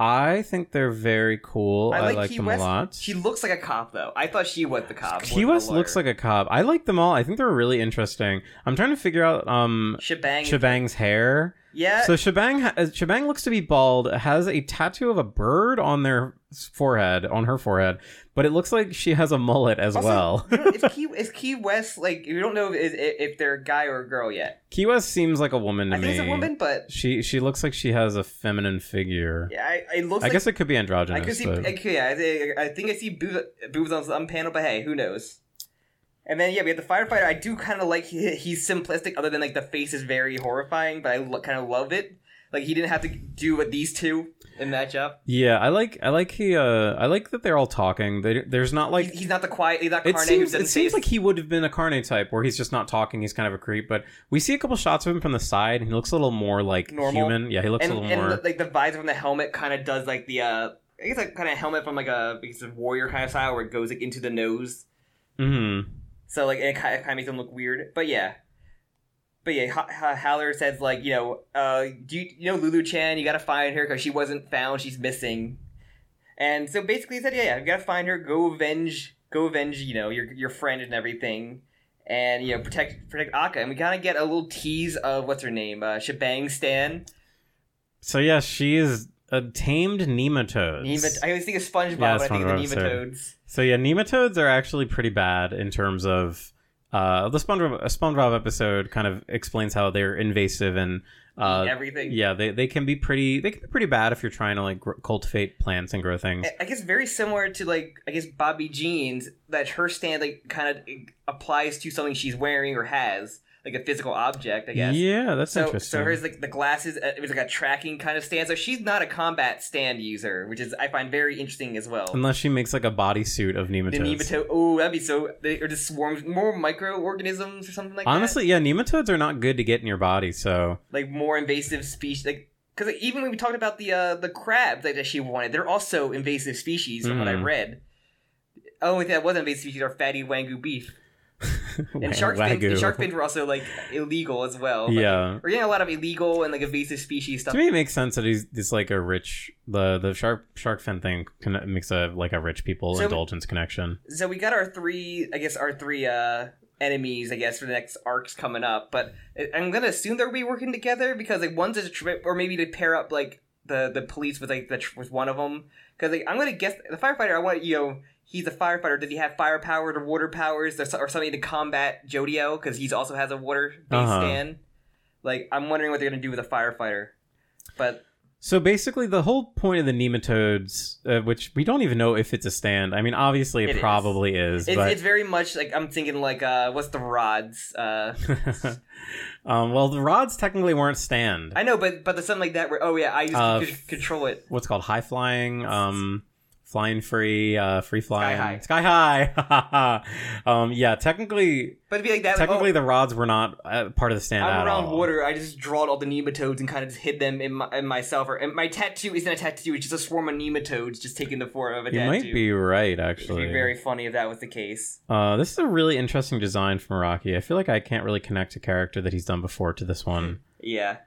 I think they're very cool. I like, Key them West. a lot. She looks like a cop though. I thought she was the cop. Key West looks like a cop. I like them all. I think they're really interesting. I'm trying to figure out um shebang. Shebang's hair. yeah, So Shebang ha- uh, Shebang looks to be bald. Has a tattoo of a bird on their forehead, on her forehead, but it looks like she has a mullet as Also, well. you know, is Key is Key West like you don't know if, if, if they're a guy or a girl yet? Key West seems like a woman to I me. think it's a woman, but She she looks like she has a feminine figure. yeah, I, it looks. I like, guess it could be androgynous. I could see. but- I, could- yeah, I think I see boobs, boobs on some panel, but hey, who knows? And then yeah, we have the firefighter. I do kind of like he, he's simplistic, other than like the face is very horrifying, but I lo- kind of love it. Like he didn't have to do what these two in that job. Yeah, I like I like he uh I like that they're all talking. They, there's not like He's, he's not the quiet. He's not it Carne seems it seems like he would have been a Carne type where he's just not talking. He's kind of a creep, but we see a couple shots of him from the side, and he looks a little more like Normal. human. Yeah, he looks and, a little and more. the, like the visor from the helmet kind of does like the uh I guess like kind of helmet from like a, guess a warrior kind of style where it goes like into the nose. hmm So like it kind of makes him look weird. But yeah. But yeah, Howler says like you know, uh, do you, you know Lulu Chan? You gotta find her because she wasn't found. She's missing. And so basically, he said, yeah, yeah, you gotta find her. Go avenge, go avenge. You know your your friend and everything, and you know protect protect Akka. And we kind of get a little tease of what's her name, uh, Shebang Stan. So yeah, she is a tamed nematodes. Nemat- I always think of SpongeBob Yeah, when I think of the SpongeBob, nematodes. So yeah, nematodes are actually pretty bad in terms of uh, the SpongeBob, a SpongeBob episode kind of explains how they're invasive and uh, everything. yeah, they, they can be pretty they can be pretty bad if you're trying to like gr- cultivate plants and grow things. I- I guess very similar to like I guess Bobby Jean's that her stand like kind of applies to something she's wearing or has like a physical object. I guess. Yeah, that's So, interesting. so hers like the glasses. uh, It was like a tracking kind of stand. So she's not a combat stand user, which is I find very interesting as well. Unless she makes like a bodysuit of nematodes. the nematode. Oh, that'd be so. They, or just swarms more microorganisms or something like that. Honestly, yeah, nematodes are not good to get in your body. So like more invasive species. Like because even when we talked about the uh, the crabs that she wanted, they're also invasive species from what I Mhm. read. Only thing that wasn't invasive species are fatty wagyu beef, and shark fins. And shark fins were also like illegal as well. Like, Yeah. we're getting a lot of illegal and like invasive species stuff. To me, it makes sense that he's, he's like a rich the the shark shark fin thing con- makes a like a rich people So- indulgence connection. so we got our three i guess our three uh enemies i guess for the next arcs coming up but i'm gonna assume they'll be working together because like one's a trip or maybe to pair up like the the police with like the tr- with one of them because like i'm gonna guess the firefighter i want you know he's a firefighter does he have fire powers or water powers or, something to combat jodio because he also has a water based Uh-huh. stand like i'm wondering what they're gonna do with a firefighter but So basically, the whole point of the nematodes, uh, which we don't even know if it's a stand. I mean, obviously, it, It is. probably is, it's, but it's very much like i'm thinking like uh what's the rods uh um, well, the rods technically weren't stand. I know, but but the something like that where oh yeah, I used to c- control it. What's called high flying, um, flying free, uh, free flying, sky high. sky high. um, yeah, technically, But it'd be like that. Like, technically, oh, the rods were not uh, part of the stand I'm around water. I just drawed all the nematodes and kind of just hid them in, my, in myself. Or and my tattoo isn't a tattoo; it's just a swarm of nematodes just taking the form of a You tattoo. might be right, actually. It'd be very funny if that was the case. Uh, this is a really interesting design from Araki. I feel like I can't really connect a character that he's done before to this one. Yeah,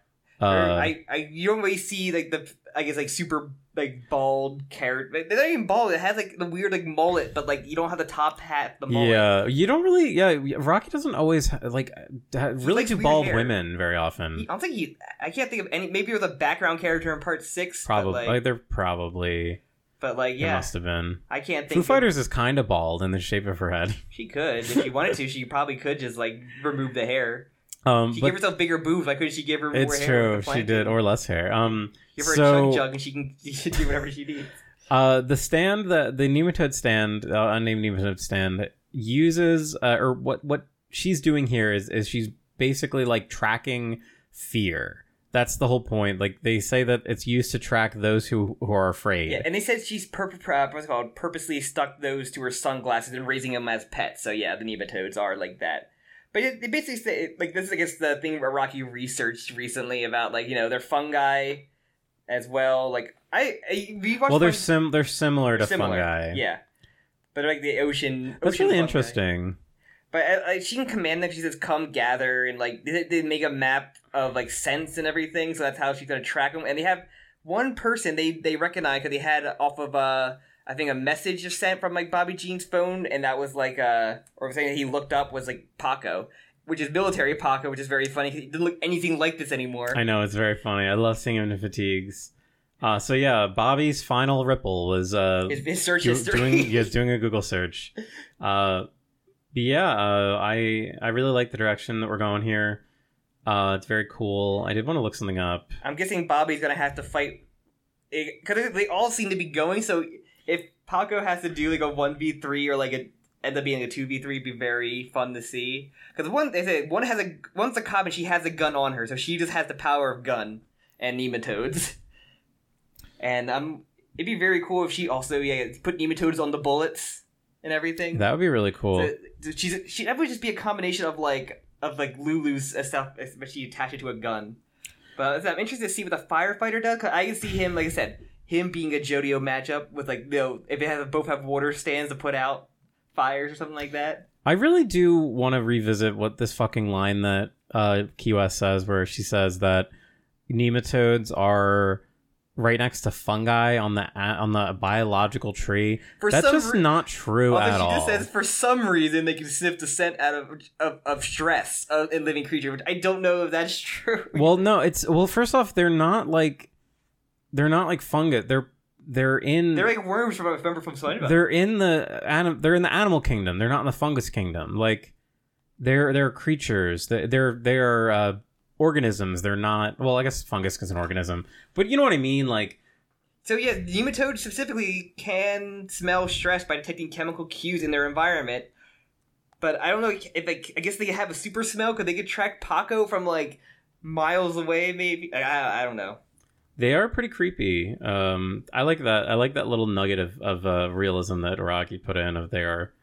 Uh, I, I, you don't really see like the, I guess like super like bald character. They're not even bald. It has like the weird like mullet, but like you don't have the top hat, the mullet. yeah, you don't really. Yeah, Araki doesn't always ha- like ha- really do bald hair. women very often. He- I don't think he. I can't think of any. Maybe with a background character in part six. Probably, like, like, they're probably. but like yeah, must have been. I can't think. Foo of- Fighters is kind of bald in the shape of her head. She could, if she wanted to. She probably could just like remove the hair. Um, She gave herself bigger boobs. Why couldn't she give her more it's hair? true, with she did, or less hair. Um, give her a so chug jug and she can, she can do whatever she needs. Uh, the stand, the the nematode stand, uh, unnamed nematode stand, uses uh, or what what she's doing here is is she's basically like tracking fear. That's the whole point. Like they say that it's used to track those who who are afraid. Yeah, and they said she's pur- uh, what's called purposely stuck those to her sunglasses and raising them as pets. So yeah, the nematodes are like that. But it, they basically say like this is I guess the thing Araki researched recently about like you know they're fungi as well. Like I, I well, they're sim they're similar to similar. fungi. Yeah, but like the ocean. that's ocean really fungi. interesting. But uh, like, she can command them. She says, "Come gather," and like they, they make a map of like scents and everything. So that's how she's gonna track them. And they have one person they they recognize because they had off of uh I think a message just sent from like Bobby Jean's phone, and that was like uh or saying that he looked up was like Paco, which is military Paco, which is very funny. He didn't look anything like this anymore. I know it's very funny. I love seeing him in fatigues. Uh, so yeah, Bobby's final ripple was uh, his, his search do- history. doing yes, doing a Google search. Uh, yeah, uh, I I really like the direction that we're going here. Uh, it's very cool. I did want to look something up. I'm guessing Bobby's gonna have to fight because they all seem to be going. So if Paco has to do like a one v three or like a end up being a two v three, be very fun to see. Because one they say one has a one's a cop and she has a gun on her, so she just has the power of gun and nematodes. And um, it'd be very cool if she also yeah put nematodes on the bullets and everything. That would be really cool. So, she's she that would just be a combination of like of like Lulu's stuff, but she attach it to a gun. But I'm interested to see what the firefighter does. 'cause I can see him, like I said, him being a Jodio matchup with like you know if it has both have water stands to put out fires or something like that. I really do want to revisit what this fucking line that uh, Key West says, where she says that nematodes are right next to fungi on the on the biological tree. For That's some just re- not true Although at she all. just says for some reason they can sniff the scent out of of, of stress uh, in living creature, which I don't know if that's true. well, no, it's well. First off, they're not like they're not like fungus. They're they're in They're like worms from remember from SpongeBob. they're in the anim- they're in the animal kingdom. They're not in the fungus kingdom. Like they're they're creatures. They're they're, they're uh, organisms. They're not. Well, I guess fungus is an organism, but you know what I mean. Like So yeah, nematodes specifically can smell stress by detecting chemical cues in their environment. But I don't know if they, I guess they have a super smell because they could track Paco from like miles away. Maybe I, I, I don't know. They are pretty creepy. Um, I like that. I like that little nugget of of uh, realism that Araki put in. Of they are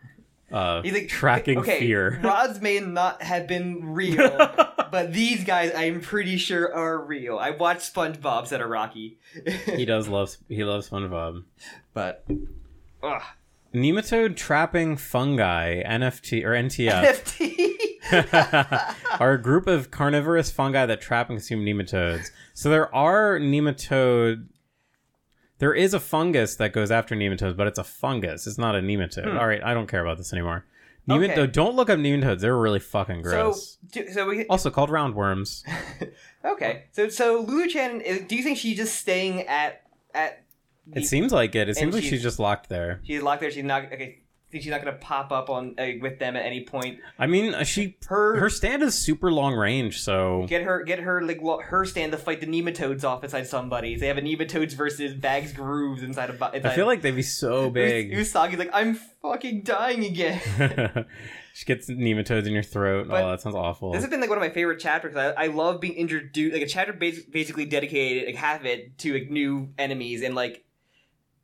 uh, He's like tracking okay, fear. Rods may not have been real, but these guys, I'm pretty sure, are real. I watched SpongeBob said a Rocky. he does love he loves SpongeBob. but ugh. Nematode trapping fungi NFT or NTF NFT. are a group of carnivorous fungi that trap and consume nematodes. So there are nematode. There is a fungus that goes after nematodes, but it's a fungus. It's not a nematode. All right, I don't care about this anymore. Nematode. Hmm. Okay. Don't look up nematodes. They're really fucking so, gross. do- so we also called roundworms. okay. So so Lulu Chan, do you think she's just staying at at? It seems like it. It seems like she's- she's just locked there. She's locked there. She's not okay. Think she's not gonna pop up on uh, with them at any point. I mean, uh, she Her her stand is super long range, so Get her, get her, like lo- her stand to fight the nematodes off inside somebody. They have a nematodes versus bags grooves inside a. bu- I feel like they'd be so big. Us- Usagi's like, I'm fucking dying again. she gets nematodes in your throat. But oh, that sounds awful. this has been like one of my favorite chapters. I, I love being introduced, like a chapter bas- basically dedicated, like half it to like new enemies, and like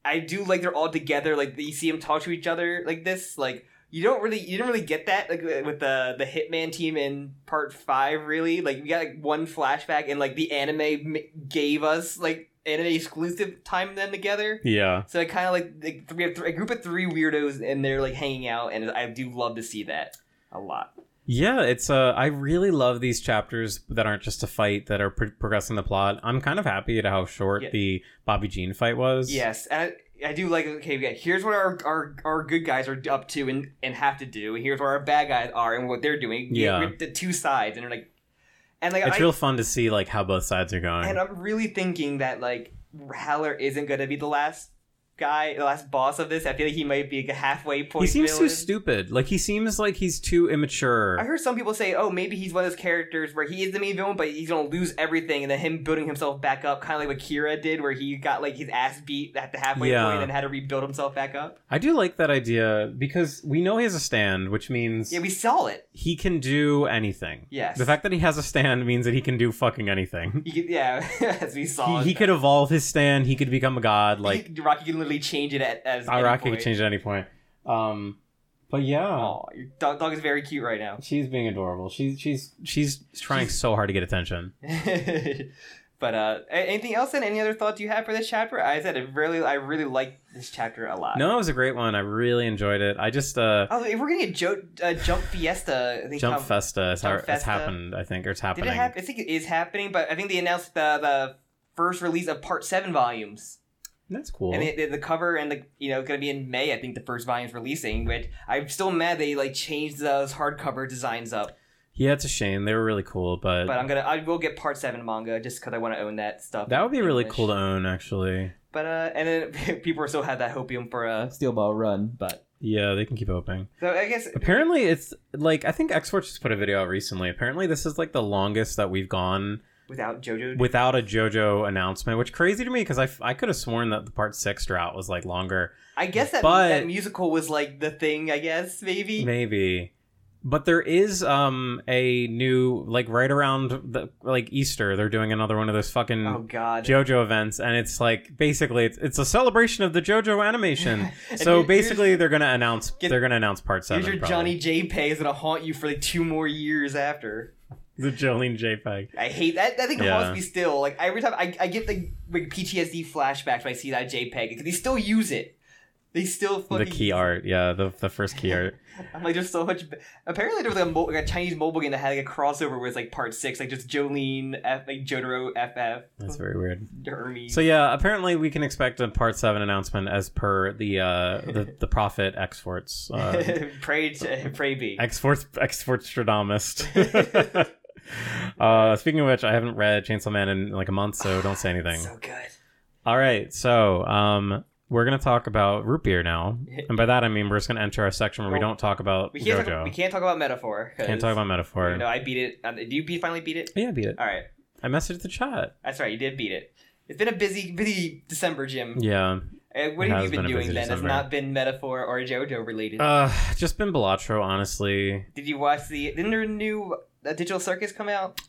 I do like they're all together. Like you see them talk to each other like this. Like you don't really, you don't really get that like uh, with the the Hitman team in part five. Really, like we got like one flashback, and like the anime gave us like anime exclusive time them together. yeah. So I kind of like, like we have th- a group of three weirdos, and they're like hanging out, and I do love to see that a lot. Yeah, it's uh I really love these chapters that aren't just a fight that are pro- progressing the plot. I'm kind of happy at how short Yeah. the Bobby Jean fight was. Yes, and I, I do like. Okay, got, here's what our, our our good guys are up to and and have to do, and here's what our bad guys are and what they're doing. Yeah. the two sides, and they're like, and like It's I, real fun to see like how both sides are going. and I'm really thinking that like Howler isn't gonna be the last guy, the last boss of this. I feel like he might be like a halfway point. he seems too stupid. Like he seems like he's too immature. I heard some people say, "Oh, maybe he's one of those characters where he is the main villain, but he's gonna lose everything, and then him building himself back up, kind of like what Kira did, where he got like his ass beat at the halfway Yeah. point and had to rebuild himself back up." I do like that idea because we know he has a stand, which means Yeah, we saw it. he can do anything. Yes. The fact that he has a stand means that he can do fucking anything. He could, yeah, as we saw. He, he could evolve his stand. He could become a god. Like Araki can literally change it at as any Araki point. could change at any point. Um, but yeah, Aw, your dog, dog is very cute right now. she's being adorable. She's she's she's trying so hard to get attention. but uh, a- anything else? And any other thoughts you have for this chapter? I said it really, I really like this chapter a lot. No, it was a great one. I really enjoyed it. I just uh, Oh, if we're gonna get jo- uh, Jump Fiesta, I think Jump come- Festa is how Jump it's Festa. happened. I think or it's Did happening. it happen? I think it is happening, but I think they announced the the first release of part seven volumes, That's cool. and it, the cover and the you know gonna be in May. I think the first volume's releasing, which I'm still mad they like changed those hardcover designs up. yeah, it's a shame. They were really cool, but, But I'm gonna I will get part seven manga just because I want to own that stuff. that would be in really cool to own. Actually, But uh, and then people still had that hopium for a steel ball run, but yeah, they can keep hoping. so I guess Apparently, it's like I think X Force just put a video out recently. Apparently, this is like the longest that we've gone without JoJo, without a JoJo announcement, which crazy to me because I, I could have sworn that the part six drought was like longer. I guess that but- that musical was like the thing. I guess maybe. Maybe. But there is um a new like right around the like Easter they're doing another one of those fucking Oh God. JoJo events and it's like basically it's, it's a celebration of the JoJo animation. So here- basically they're gonna announce Get- they're gonna announce part seven. Here's your probably. Johnny Pay is gonna haunt you for like two more years after. the Jolyne JPEG. I hate that. That thing Yeah. haunts me still. Like every time I, I get the like PTSD flashbacks when I see that JPEG because they still use it. They still fucking The fucking key art, yeah, the the first key art. I'm like, there's so much. Apparently, there was like a, mo- like a Chinese mobile game that had like a crossover with like part six, like just Jolyne, F, like Jotaro, FF, That's very weird. Hermes. So yeah, apparently we can expect a part seven announcement as per the uh the, the prophet X Force. Uh, pray, to, pray be. X Force X Force Stradamus. uh speaking of which, I haven't read Chainsaw Man in like a month, so don't say anything. So good. All right, so um we're gonna talk about root beer now, and by that I mean we're just gonna enter our section where we don't talk about We can't. JoJo. Talk, we can't talk about metaphor. 'cause, Can't talk about metaphor. You know, I beat it. Uh, do you beat, finally beat it? yeah, I beat it. All right, I messaged the chat. that's right. You did beat it. It's been a busy, busy December, Jim. Yeah. Uh, what It have has you been, been a doing then? December. not been metaphor or JoJo related. Uh, just been Balatro, honestly. Did you watch the? Didn't there a new uh, Digital Circus come out?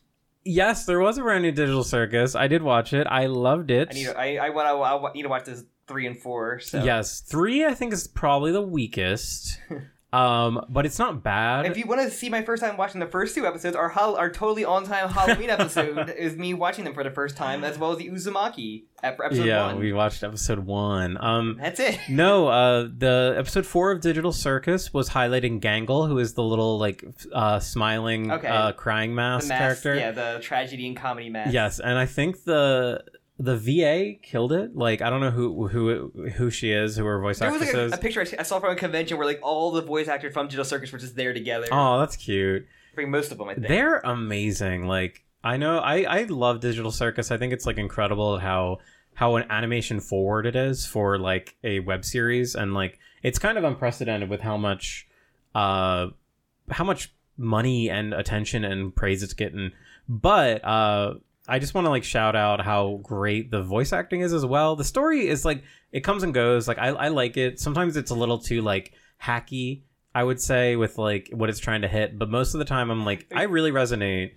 Yes, there was a brand new Digital Circus. I did watch it. I loved it. I need. To, I I want. I, I need to watch this three and four. So Yes, three I think is probably the weakest. Um, but it's not bad. If you want to see my first time watching the first two episodes, our hol- our totally on time Halloween episode is me watching them for the first time, as well as the Uzumaki episode yeah, one. we watched episode one. Um, That's it. no, uh, the episode four of Digital Circus was highlighting Gangle, who is the little like uh, smiling, Okay. uh, crying mask mask, character. yeah, the tragedy and comedy mask. Yes, and I think the the VA killed it. Like I don't know who who who she is, who her voice There was actress like a, is. a picture I saw from a convention where like all the voice actors from Digital Circus were just there together. Oh, that's cute. I think most of them, I think. They're amazing. Like I know I I love Digital Circus. I think it's like incredible how how an animation forward it is for like a web series and like it's kind of unprecedented with how much uh how much money and attention and praise it's getting. But uh I just want to like shout out how great the voice acting is as well. The story is like it comes and goes. Like I, I like it. Sometimes it's a little too like hacky, I would say, with like what it's trying to hit. But most of the time, I'm like I really resonate.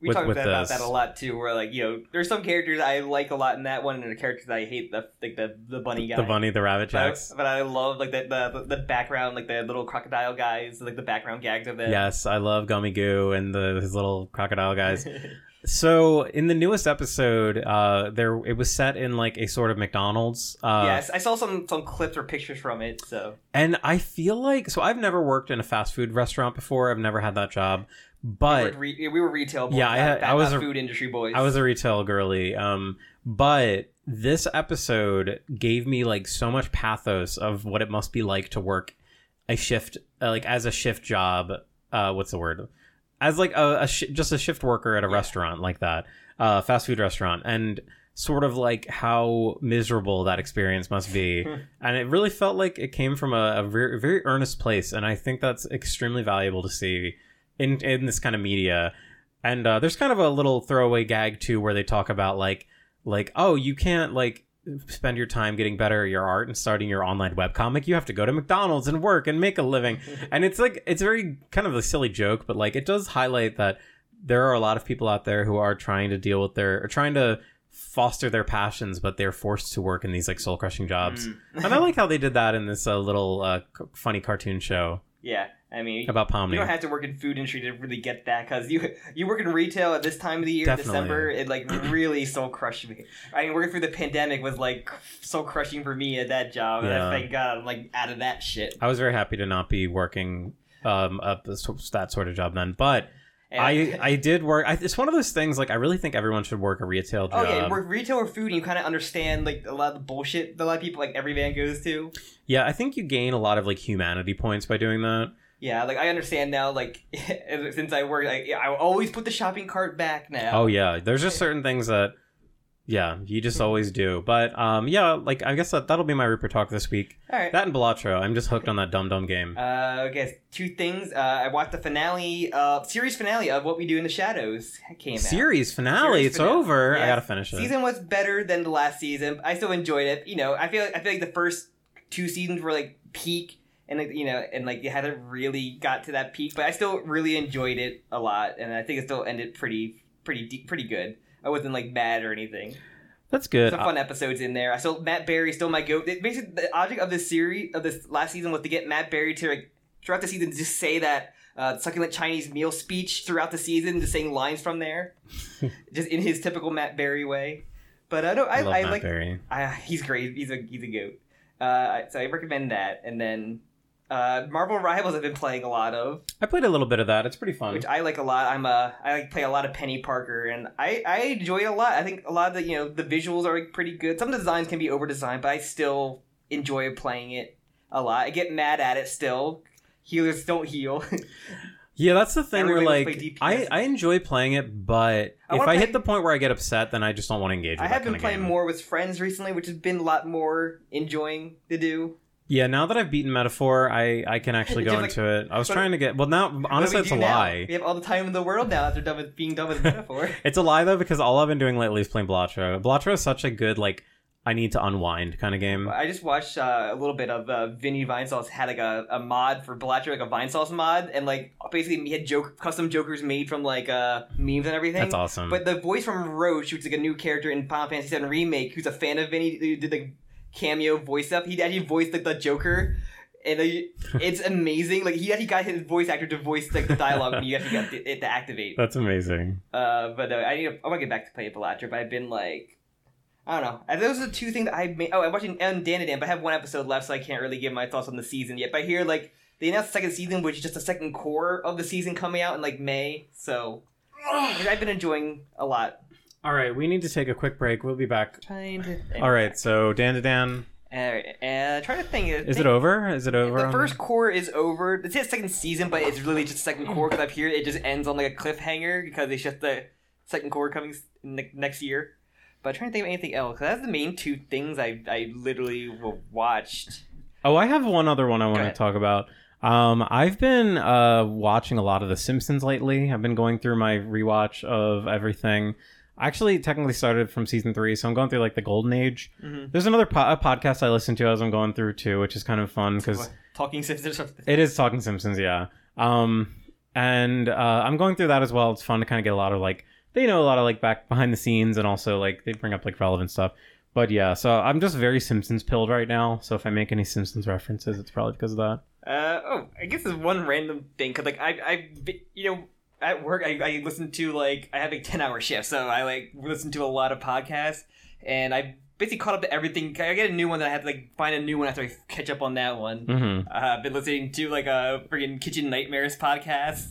we with- talked with about this. that a lot too. Where like you know, there's some characters I like a lot in that one, and the characters I hate. The like the the bunny guy. The bunny, the rabbit jacks. but I love like the, the the background, like the little crocodile guys, like the background gags of them. Yes, I love Gummigoo and the his little crocodile guys. So in the newest episode, uh, there it was set in like a sort of McDonald's. Uh, yes, I saw some some clips or pictures from it. So And I feel like so I've never worked in a fast food restaurant before. I've never had that job, we but were, re- we were retail. Boys, Yeah, I had- I was a- food industry boys. I was a retail girly. Um, but this episode gave me like so much pathos of what it must be like to work a shift, uh, like as a shift job. Uh, what's the word? As like a, a sh- just a shift worker at a Yeah. restaurant like that, uh, fast food restaurant, and sort of like how miserable that experience must be. and it really felt like it came from a, a very very earnest place, and I think that's extremely valuable to see in in this kind of media. And uh, there's kind of a little throwaway gag too, where they talk about like like oh you can't like spend your time getting better at your art and starting your online webcomic you have to go to mcdonald's and work and make a living. And it's like it's very kind of a silly joke but like it does highlight that there are a lot of people out there who are trying to deal with their or trying to foster their passions but they're forced to work in these like soul crushing jobs. Mm. and i like how they did that in this uh, little uh, c- funny cartoon show. Yeah, I mean, about pomni you don't have to work in food industry to really get that because you you work in retail at this time of the year, Definitely. December, it like really soul crushed me. I mean, working through the pandemic was like soul crushing for me at that job. And I thank God I'm like out of that shit. i was very happy to not be working um up this, that sort of job then but And I I did work. I, it's one of those things. Like I really think everyone should work a retail Oh job. yeah, work retail or food, and you kind of understand like a lot of the bullshit that a lot of people like every van goes to. Yeah, I think you gain a lot of like humanity points by doing that. Yeah, like I understand now. Like since I work, like I always put the shopping cart back now. Oh yeah, there's just certain things that, yeah, you just always do. But um, yeah, like I guess that that'll be my Rupert talk this week. All right. That and Balatro. I'm just hooked on that dumb dumb game. Uh, okay, two things. Uh, I watched the finale, uh, series finale of What We Do in the Shadows came out. Series finale. Series it's finale. over. I gotta finish it. Season was better than the last season. I still enjoyed it. You know, I feel I feel like the first two seasons were like peak, and like, you know, and like you hadn't really got to that peak, but I still really enjoyed it a lot, and I think it still ended pretty pretty deep, pretty good. I wasn't like mad or anything. That's good. Some fun episodes in there. I still Matt Berry still my goat. Basically, the object of this series of this last season was to get Matt Berry to like, throughout the season just say that uh, succulent Chinese meal speech throughout the season, just saying lines from there, just in his typical Matt Berry way. But I don't. I, I I Matt like. Berry. I, he's great. He's a he's a goat. Uh, so I recommend that. And then uh, Marvel Rivals I've been playing a lot of, I played a little bit of that. It's pretty fun. which I like a lot. I'm a I like play a lot of Peni Parker, and I I enjoy it a lot. I think a lot of the you know the visuals are like, pretty good. Some designs can be over designed, but I still enjoy playing it a lot. I get mad at it still. Healers don't heal. Yeah, that's the thing where Everybody like to play I I enjoy playing it, but I if I play- hit the point where I get upset, then I just don't want to engage. With it. I have been playing more with friends recently, which has been a lot more enjoying to do. Yeah, now that I've beaten Metaphor, I I can actually go like- into it. I was trying to get well now. Honestly, we it's a now? lie. We have all the time in the world now after done with being done with metaphor. It's a lie though because all I've been doing lately is playing Balatro. Balatro is such a good like I need to unwind kind of game. I just watched uh, a little bit of uh, Vinny Vinesauce had like a, a mod for Balatro, like a Vinesauce mod, and like basically he had joke custom jokers made from like uh, memes and everything. That's awesome. But the voice from Roach, who's like a new character in Final Fantasy VII Remake, who's a fan of Vinny, who did like cameo voice up. He actually voiced like the Joker and like, it's amazing. Like he actually got his voice actor to voice like the dialogue when you actually got the, it to activate. That's amazing. Uh, but uh, I need. To, I want to get back to play Balatro, but I've been like. I don't know. Those are the two things that I made. Oh, I'm watching and Dandadan, but I have one episode left, so I can't really give my thoughts on the season yet. But I hear like they announced the second season, which is just the second cour of the season coming out in like May. So I've been enjoying a lot. All right, we need to take a quick break. We'll be back. Trying to. All right, so Dandadan, Alright, and trying to think. is it over? Is it over? The on- first cour is over. It's his second season, but it's really just second cour because I've heard it just ends on like a cliffhanger because it's just the second cour coming ne- next year. But I'm trying to think of anything else. 'cause that's the main two things I I literally watched. Oh, I have one other one I want to talk about. Um, I've been uh, watching a lot of The Simpsons lately. I've been going through my rewatch of everything. I actually technically started from season three, so I'm going through like the golden age. Mhm. There's another po- podcast I listen to as I'm going through too, which is kind of fun because Talking Simpsons. it is talking Simpsons, yeah. Um, and uh, I'm going through that as well. It's fun to kind of get a lot of like they know a lot of like back behind the scenes, and also like they bring up like relevant stuff. But yeah, so I'm just very Simpsons pilled right now. So if I make any Simpsons references, it's probably because of that. Uh, oh, I guess there's one random thing because like I I you know at work I, I listen to like I have a ten hour shift so I like listen to a lot of podcasts and I basically caught up to everything. I get a new one that I have to like find a new one after I catch up on that one. Mm-hmm. Uh, I've been listening to like a freaking Kitchen Nightmares podcast.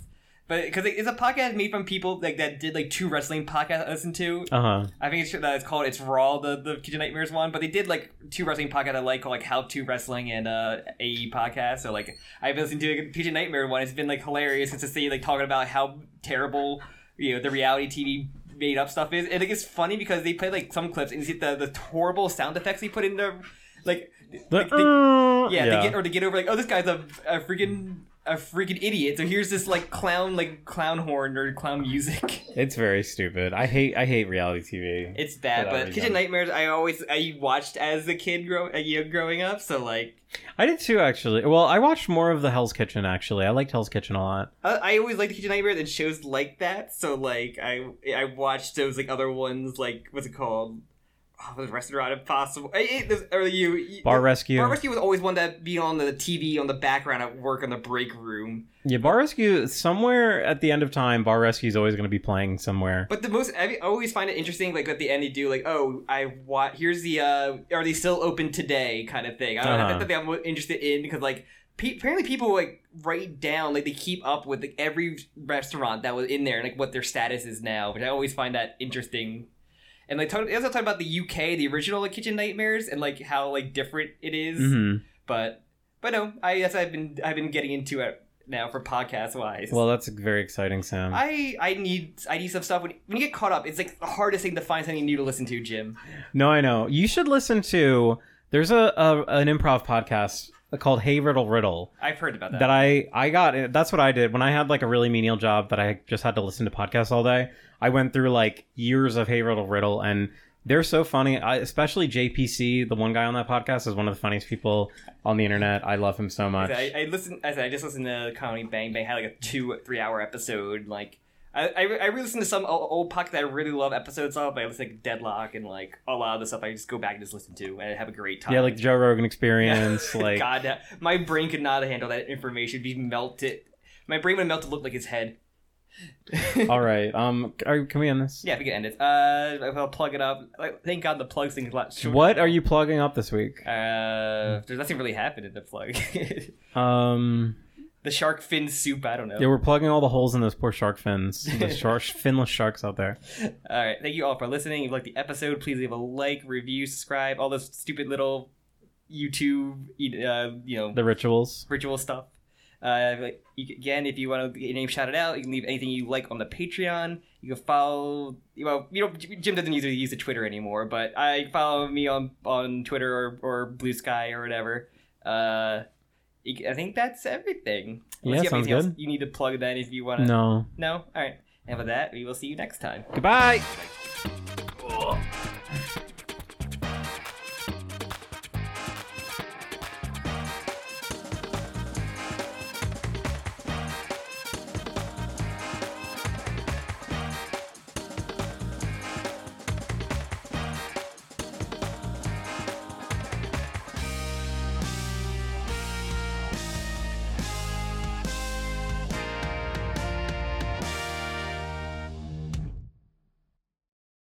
But because it's a podcast made from people like that did like two wrestling podcasts I listened to, Uh huh. I think it's, uh, it's called It's Raw, the the Kitchen Nightmares one. But they did like two wrestling podcasts I like called like How to Wrestling and uh AE podcast. So like I've been listening to a Kitchen Nightmare one. It's been like hilarious to see like talking about how terrible you know the reality TV made up stuff is. And like, it's funny because they play like some clips and you see the the horrible sound effects they put in there, like. The, like, they- uh, yeah, to get or to get over like, oh, this guy's a, a freaking a freaking idiot. So here's this like clown like clown horn or clown music. it's very stupid. I hate I hate reality TV. It's bad, but reason. Kitchen Nightmares I always I watched as a kid grow uh, you know, growing up. So like I did too, actually. Well, I watched more of the Hell's Kitchen. Actually, I liked Hell's Kitchen a lot. I, I always liked Kitchen Nightmares and shows like that. So like I I watched those like other ones like what's it called? Oh, was Restaurant Impossible? I, it, this- or you, you Bar Rescue. Bar Rescue was always one that be on the TV on the background at work in the break room. Yeah, Bar Rescue. Somewhere at the end of time, Bar Rescue is always going to be playing somewhere. But the most I always find it interesting, like at the end they do like, oh, I want here's the uh, are they still open today kind of thing. I don't know. Uh-huh. That's something I'm interested in because like apparently people like write down like they keep up with like every restaurant that was in there and like what their status is now, which I always find that interesting. And like talk, they also talk about the UK, the original like, Kitchen Nightmares, and like how like different it is. hmm But but no, I guess I've been I've been getting into it now for podcast wise. Well, that's very exciting, Sam. I I need I need some stuff when when you get caught up. It's like the hardest thing to find something new to listen to, Jim. No, I know. You should listen to. There's a, a an improv podcast called Hey Riddle Riddle I've heard about that. that I I got. That's what I did when I had like a really menial job that I just had to listen to podcasts all day. I went through like years of Hey Riddle Riddle, and they're so funny. I, especially JPC, the one guy on that podcast, is one of the funniest people on the internet. I love him so much. I, I listen. I said I just listened to Comedy Bang Bang. Had like a two three hour episode. Like I I, I re-listened to some old podcasts that I really love episodes of. I listen to like Deadlock and like a lot of the stuff. I just go back and just listen to and have a great time. yeah, like the Joe Rogan Experience. like God, my brain could not handle that information. Be melted. My brain would melt to look like his head. all right. Um, are, can we end this? Yeah, we can end it. Uh, I'll plug it up. Like, thank God the plug thing is a lot shorter. What are you plugging up this week? Uh, there's nothing really happened in the plug. Um. the shark fin soup. I don't know. Yeah, we're plugging all the holes in those poor shark fins. The shark, finless sharks out there. All right. Thank you all for listening. If you liked the episode, please leave a like, review, subscribe, all those stupid little YouTube, uh, you know, The rituals. ritual stuff. Uh, you, again, if you want to get your name shouted out, you can leave anything you like on the Patreon. You can follow. Well, you know, Jim doesn't usually use the Twitter anymore, but I follow me on on Twitter or, or Blue Sky or whatever. Uh, you I think that's everything. Yeah, you have sounds anything else good. you need to plug then if you want to. No. No. All right. And with that, we will see you next time. Goodbye.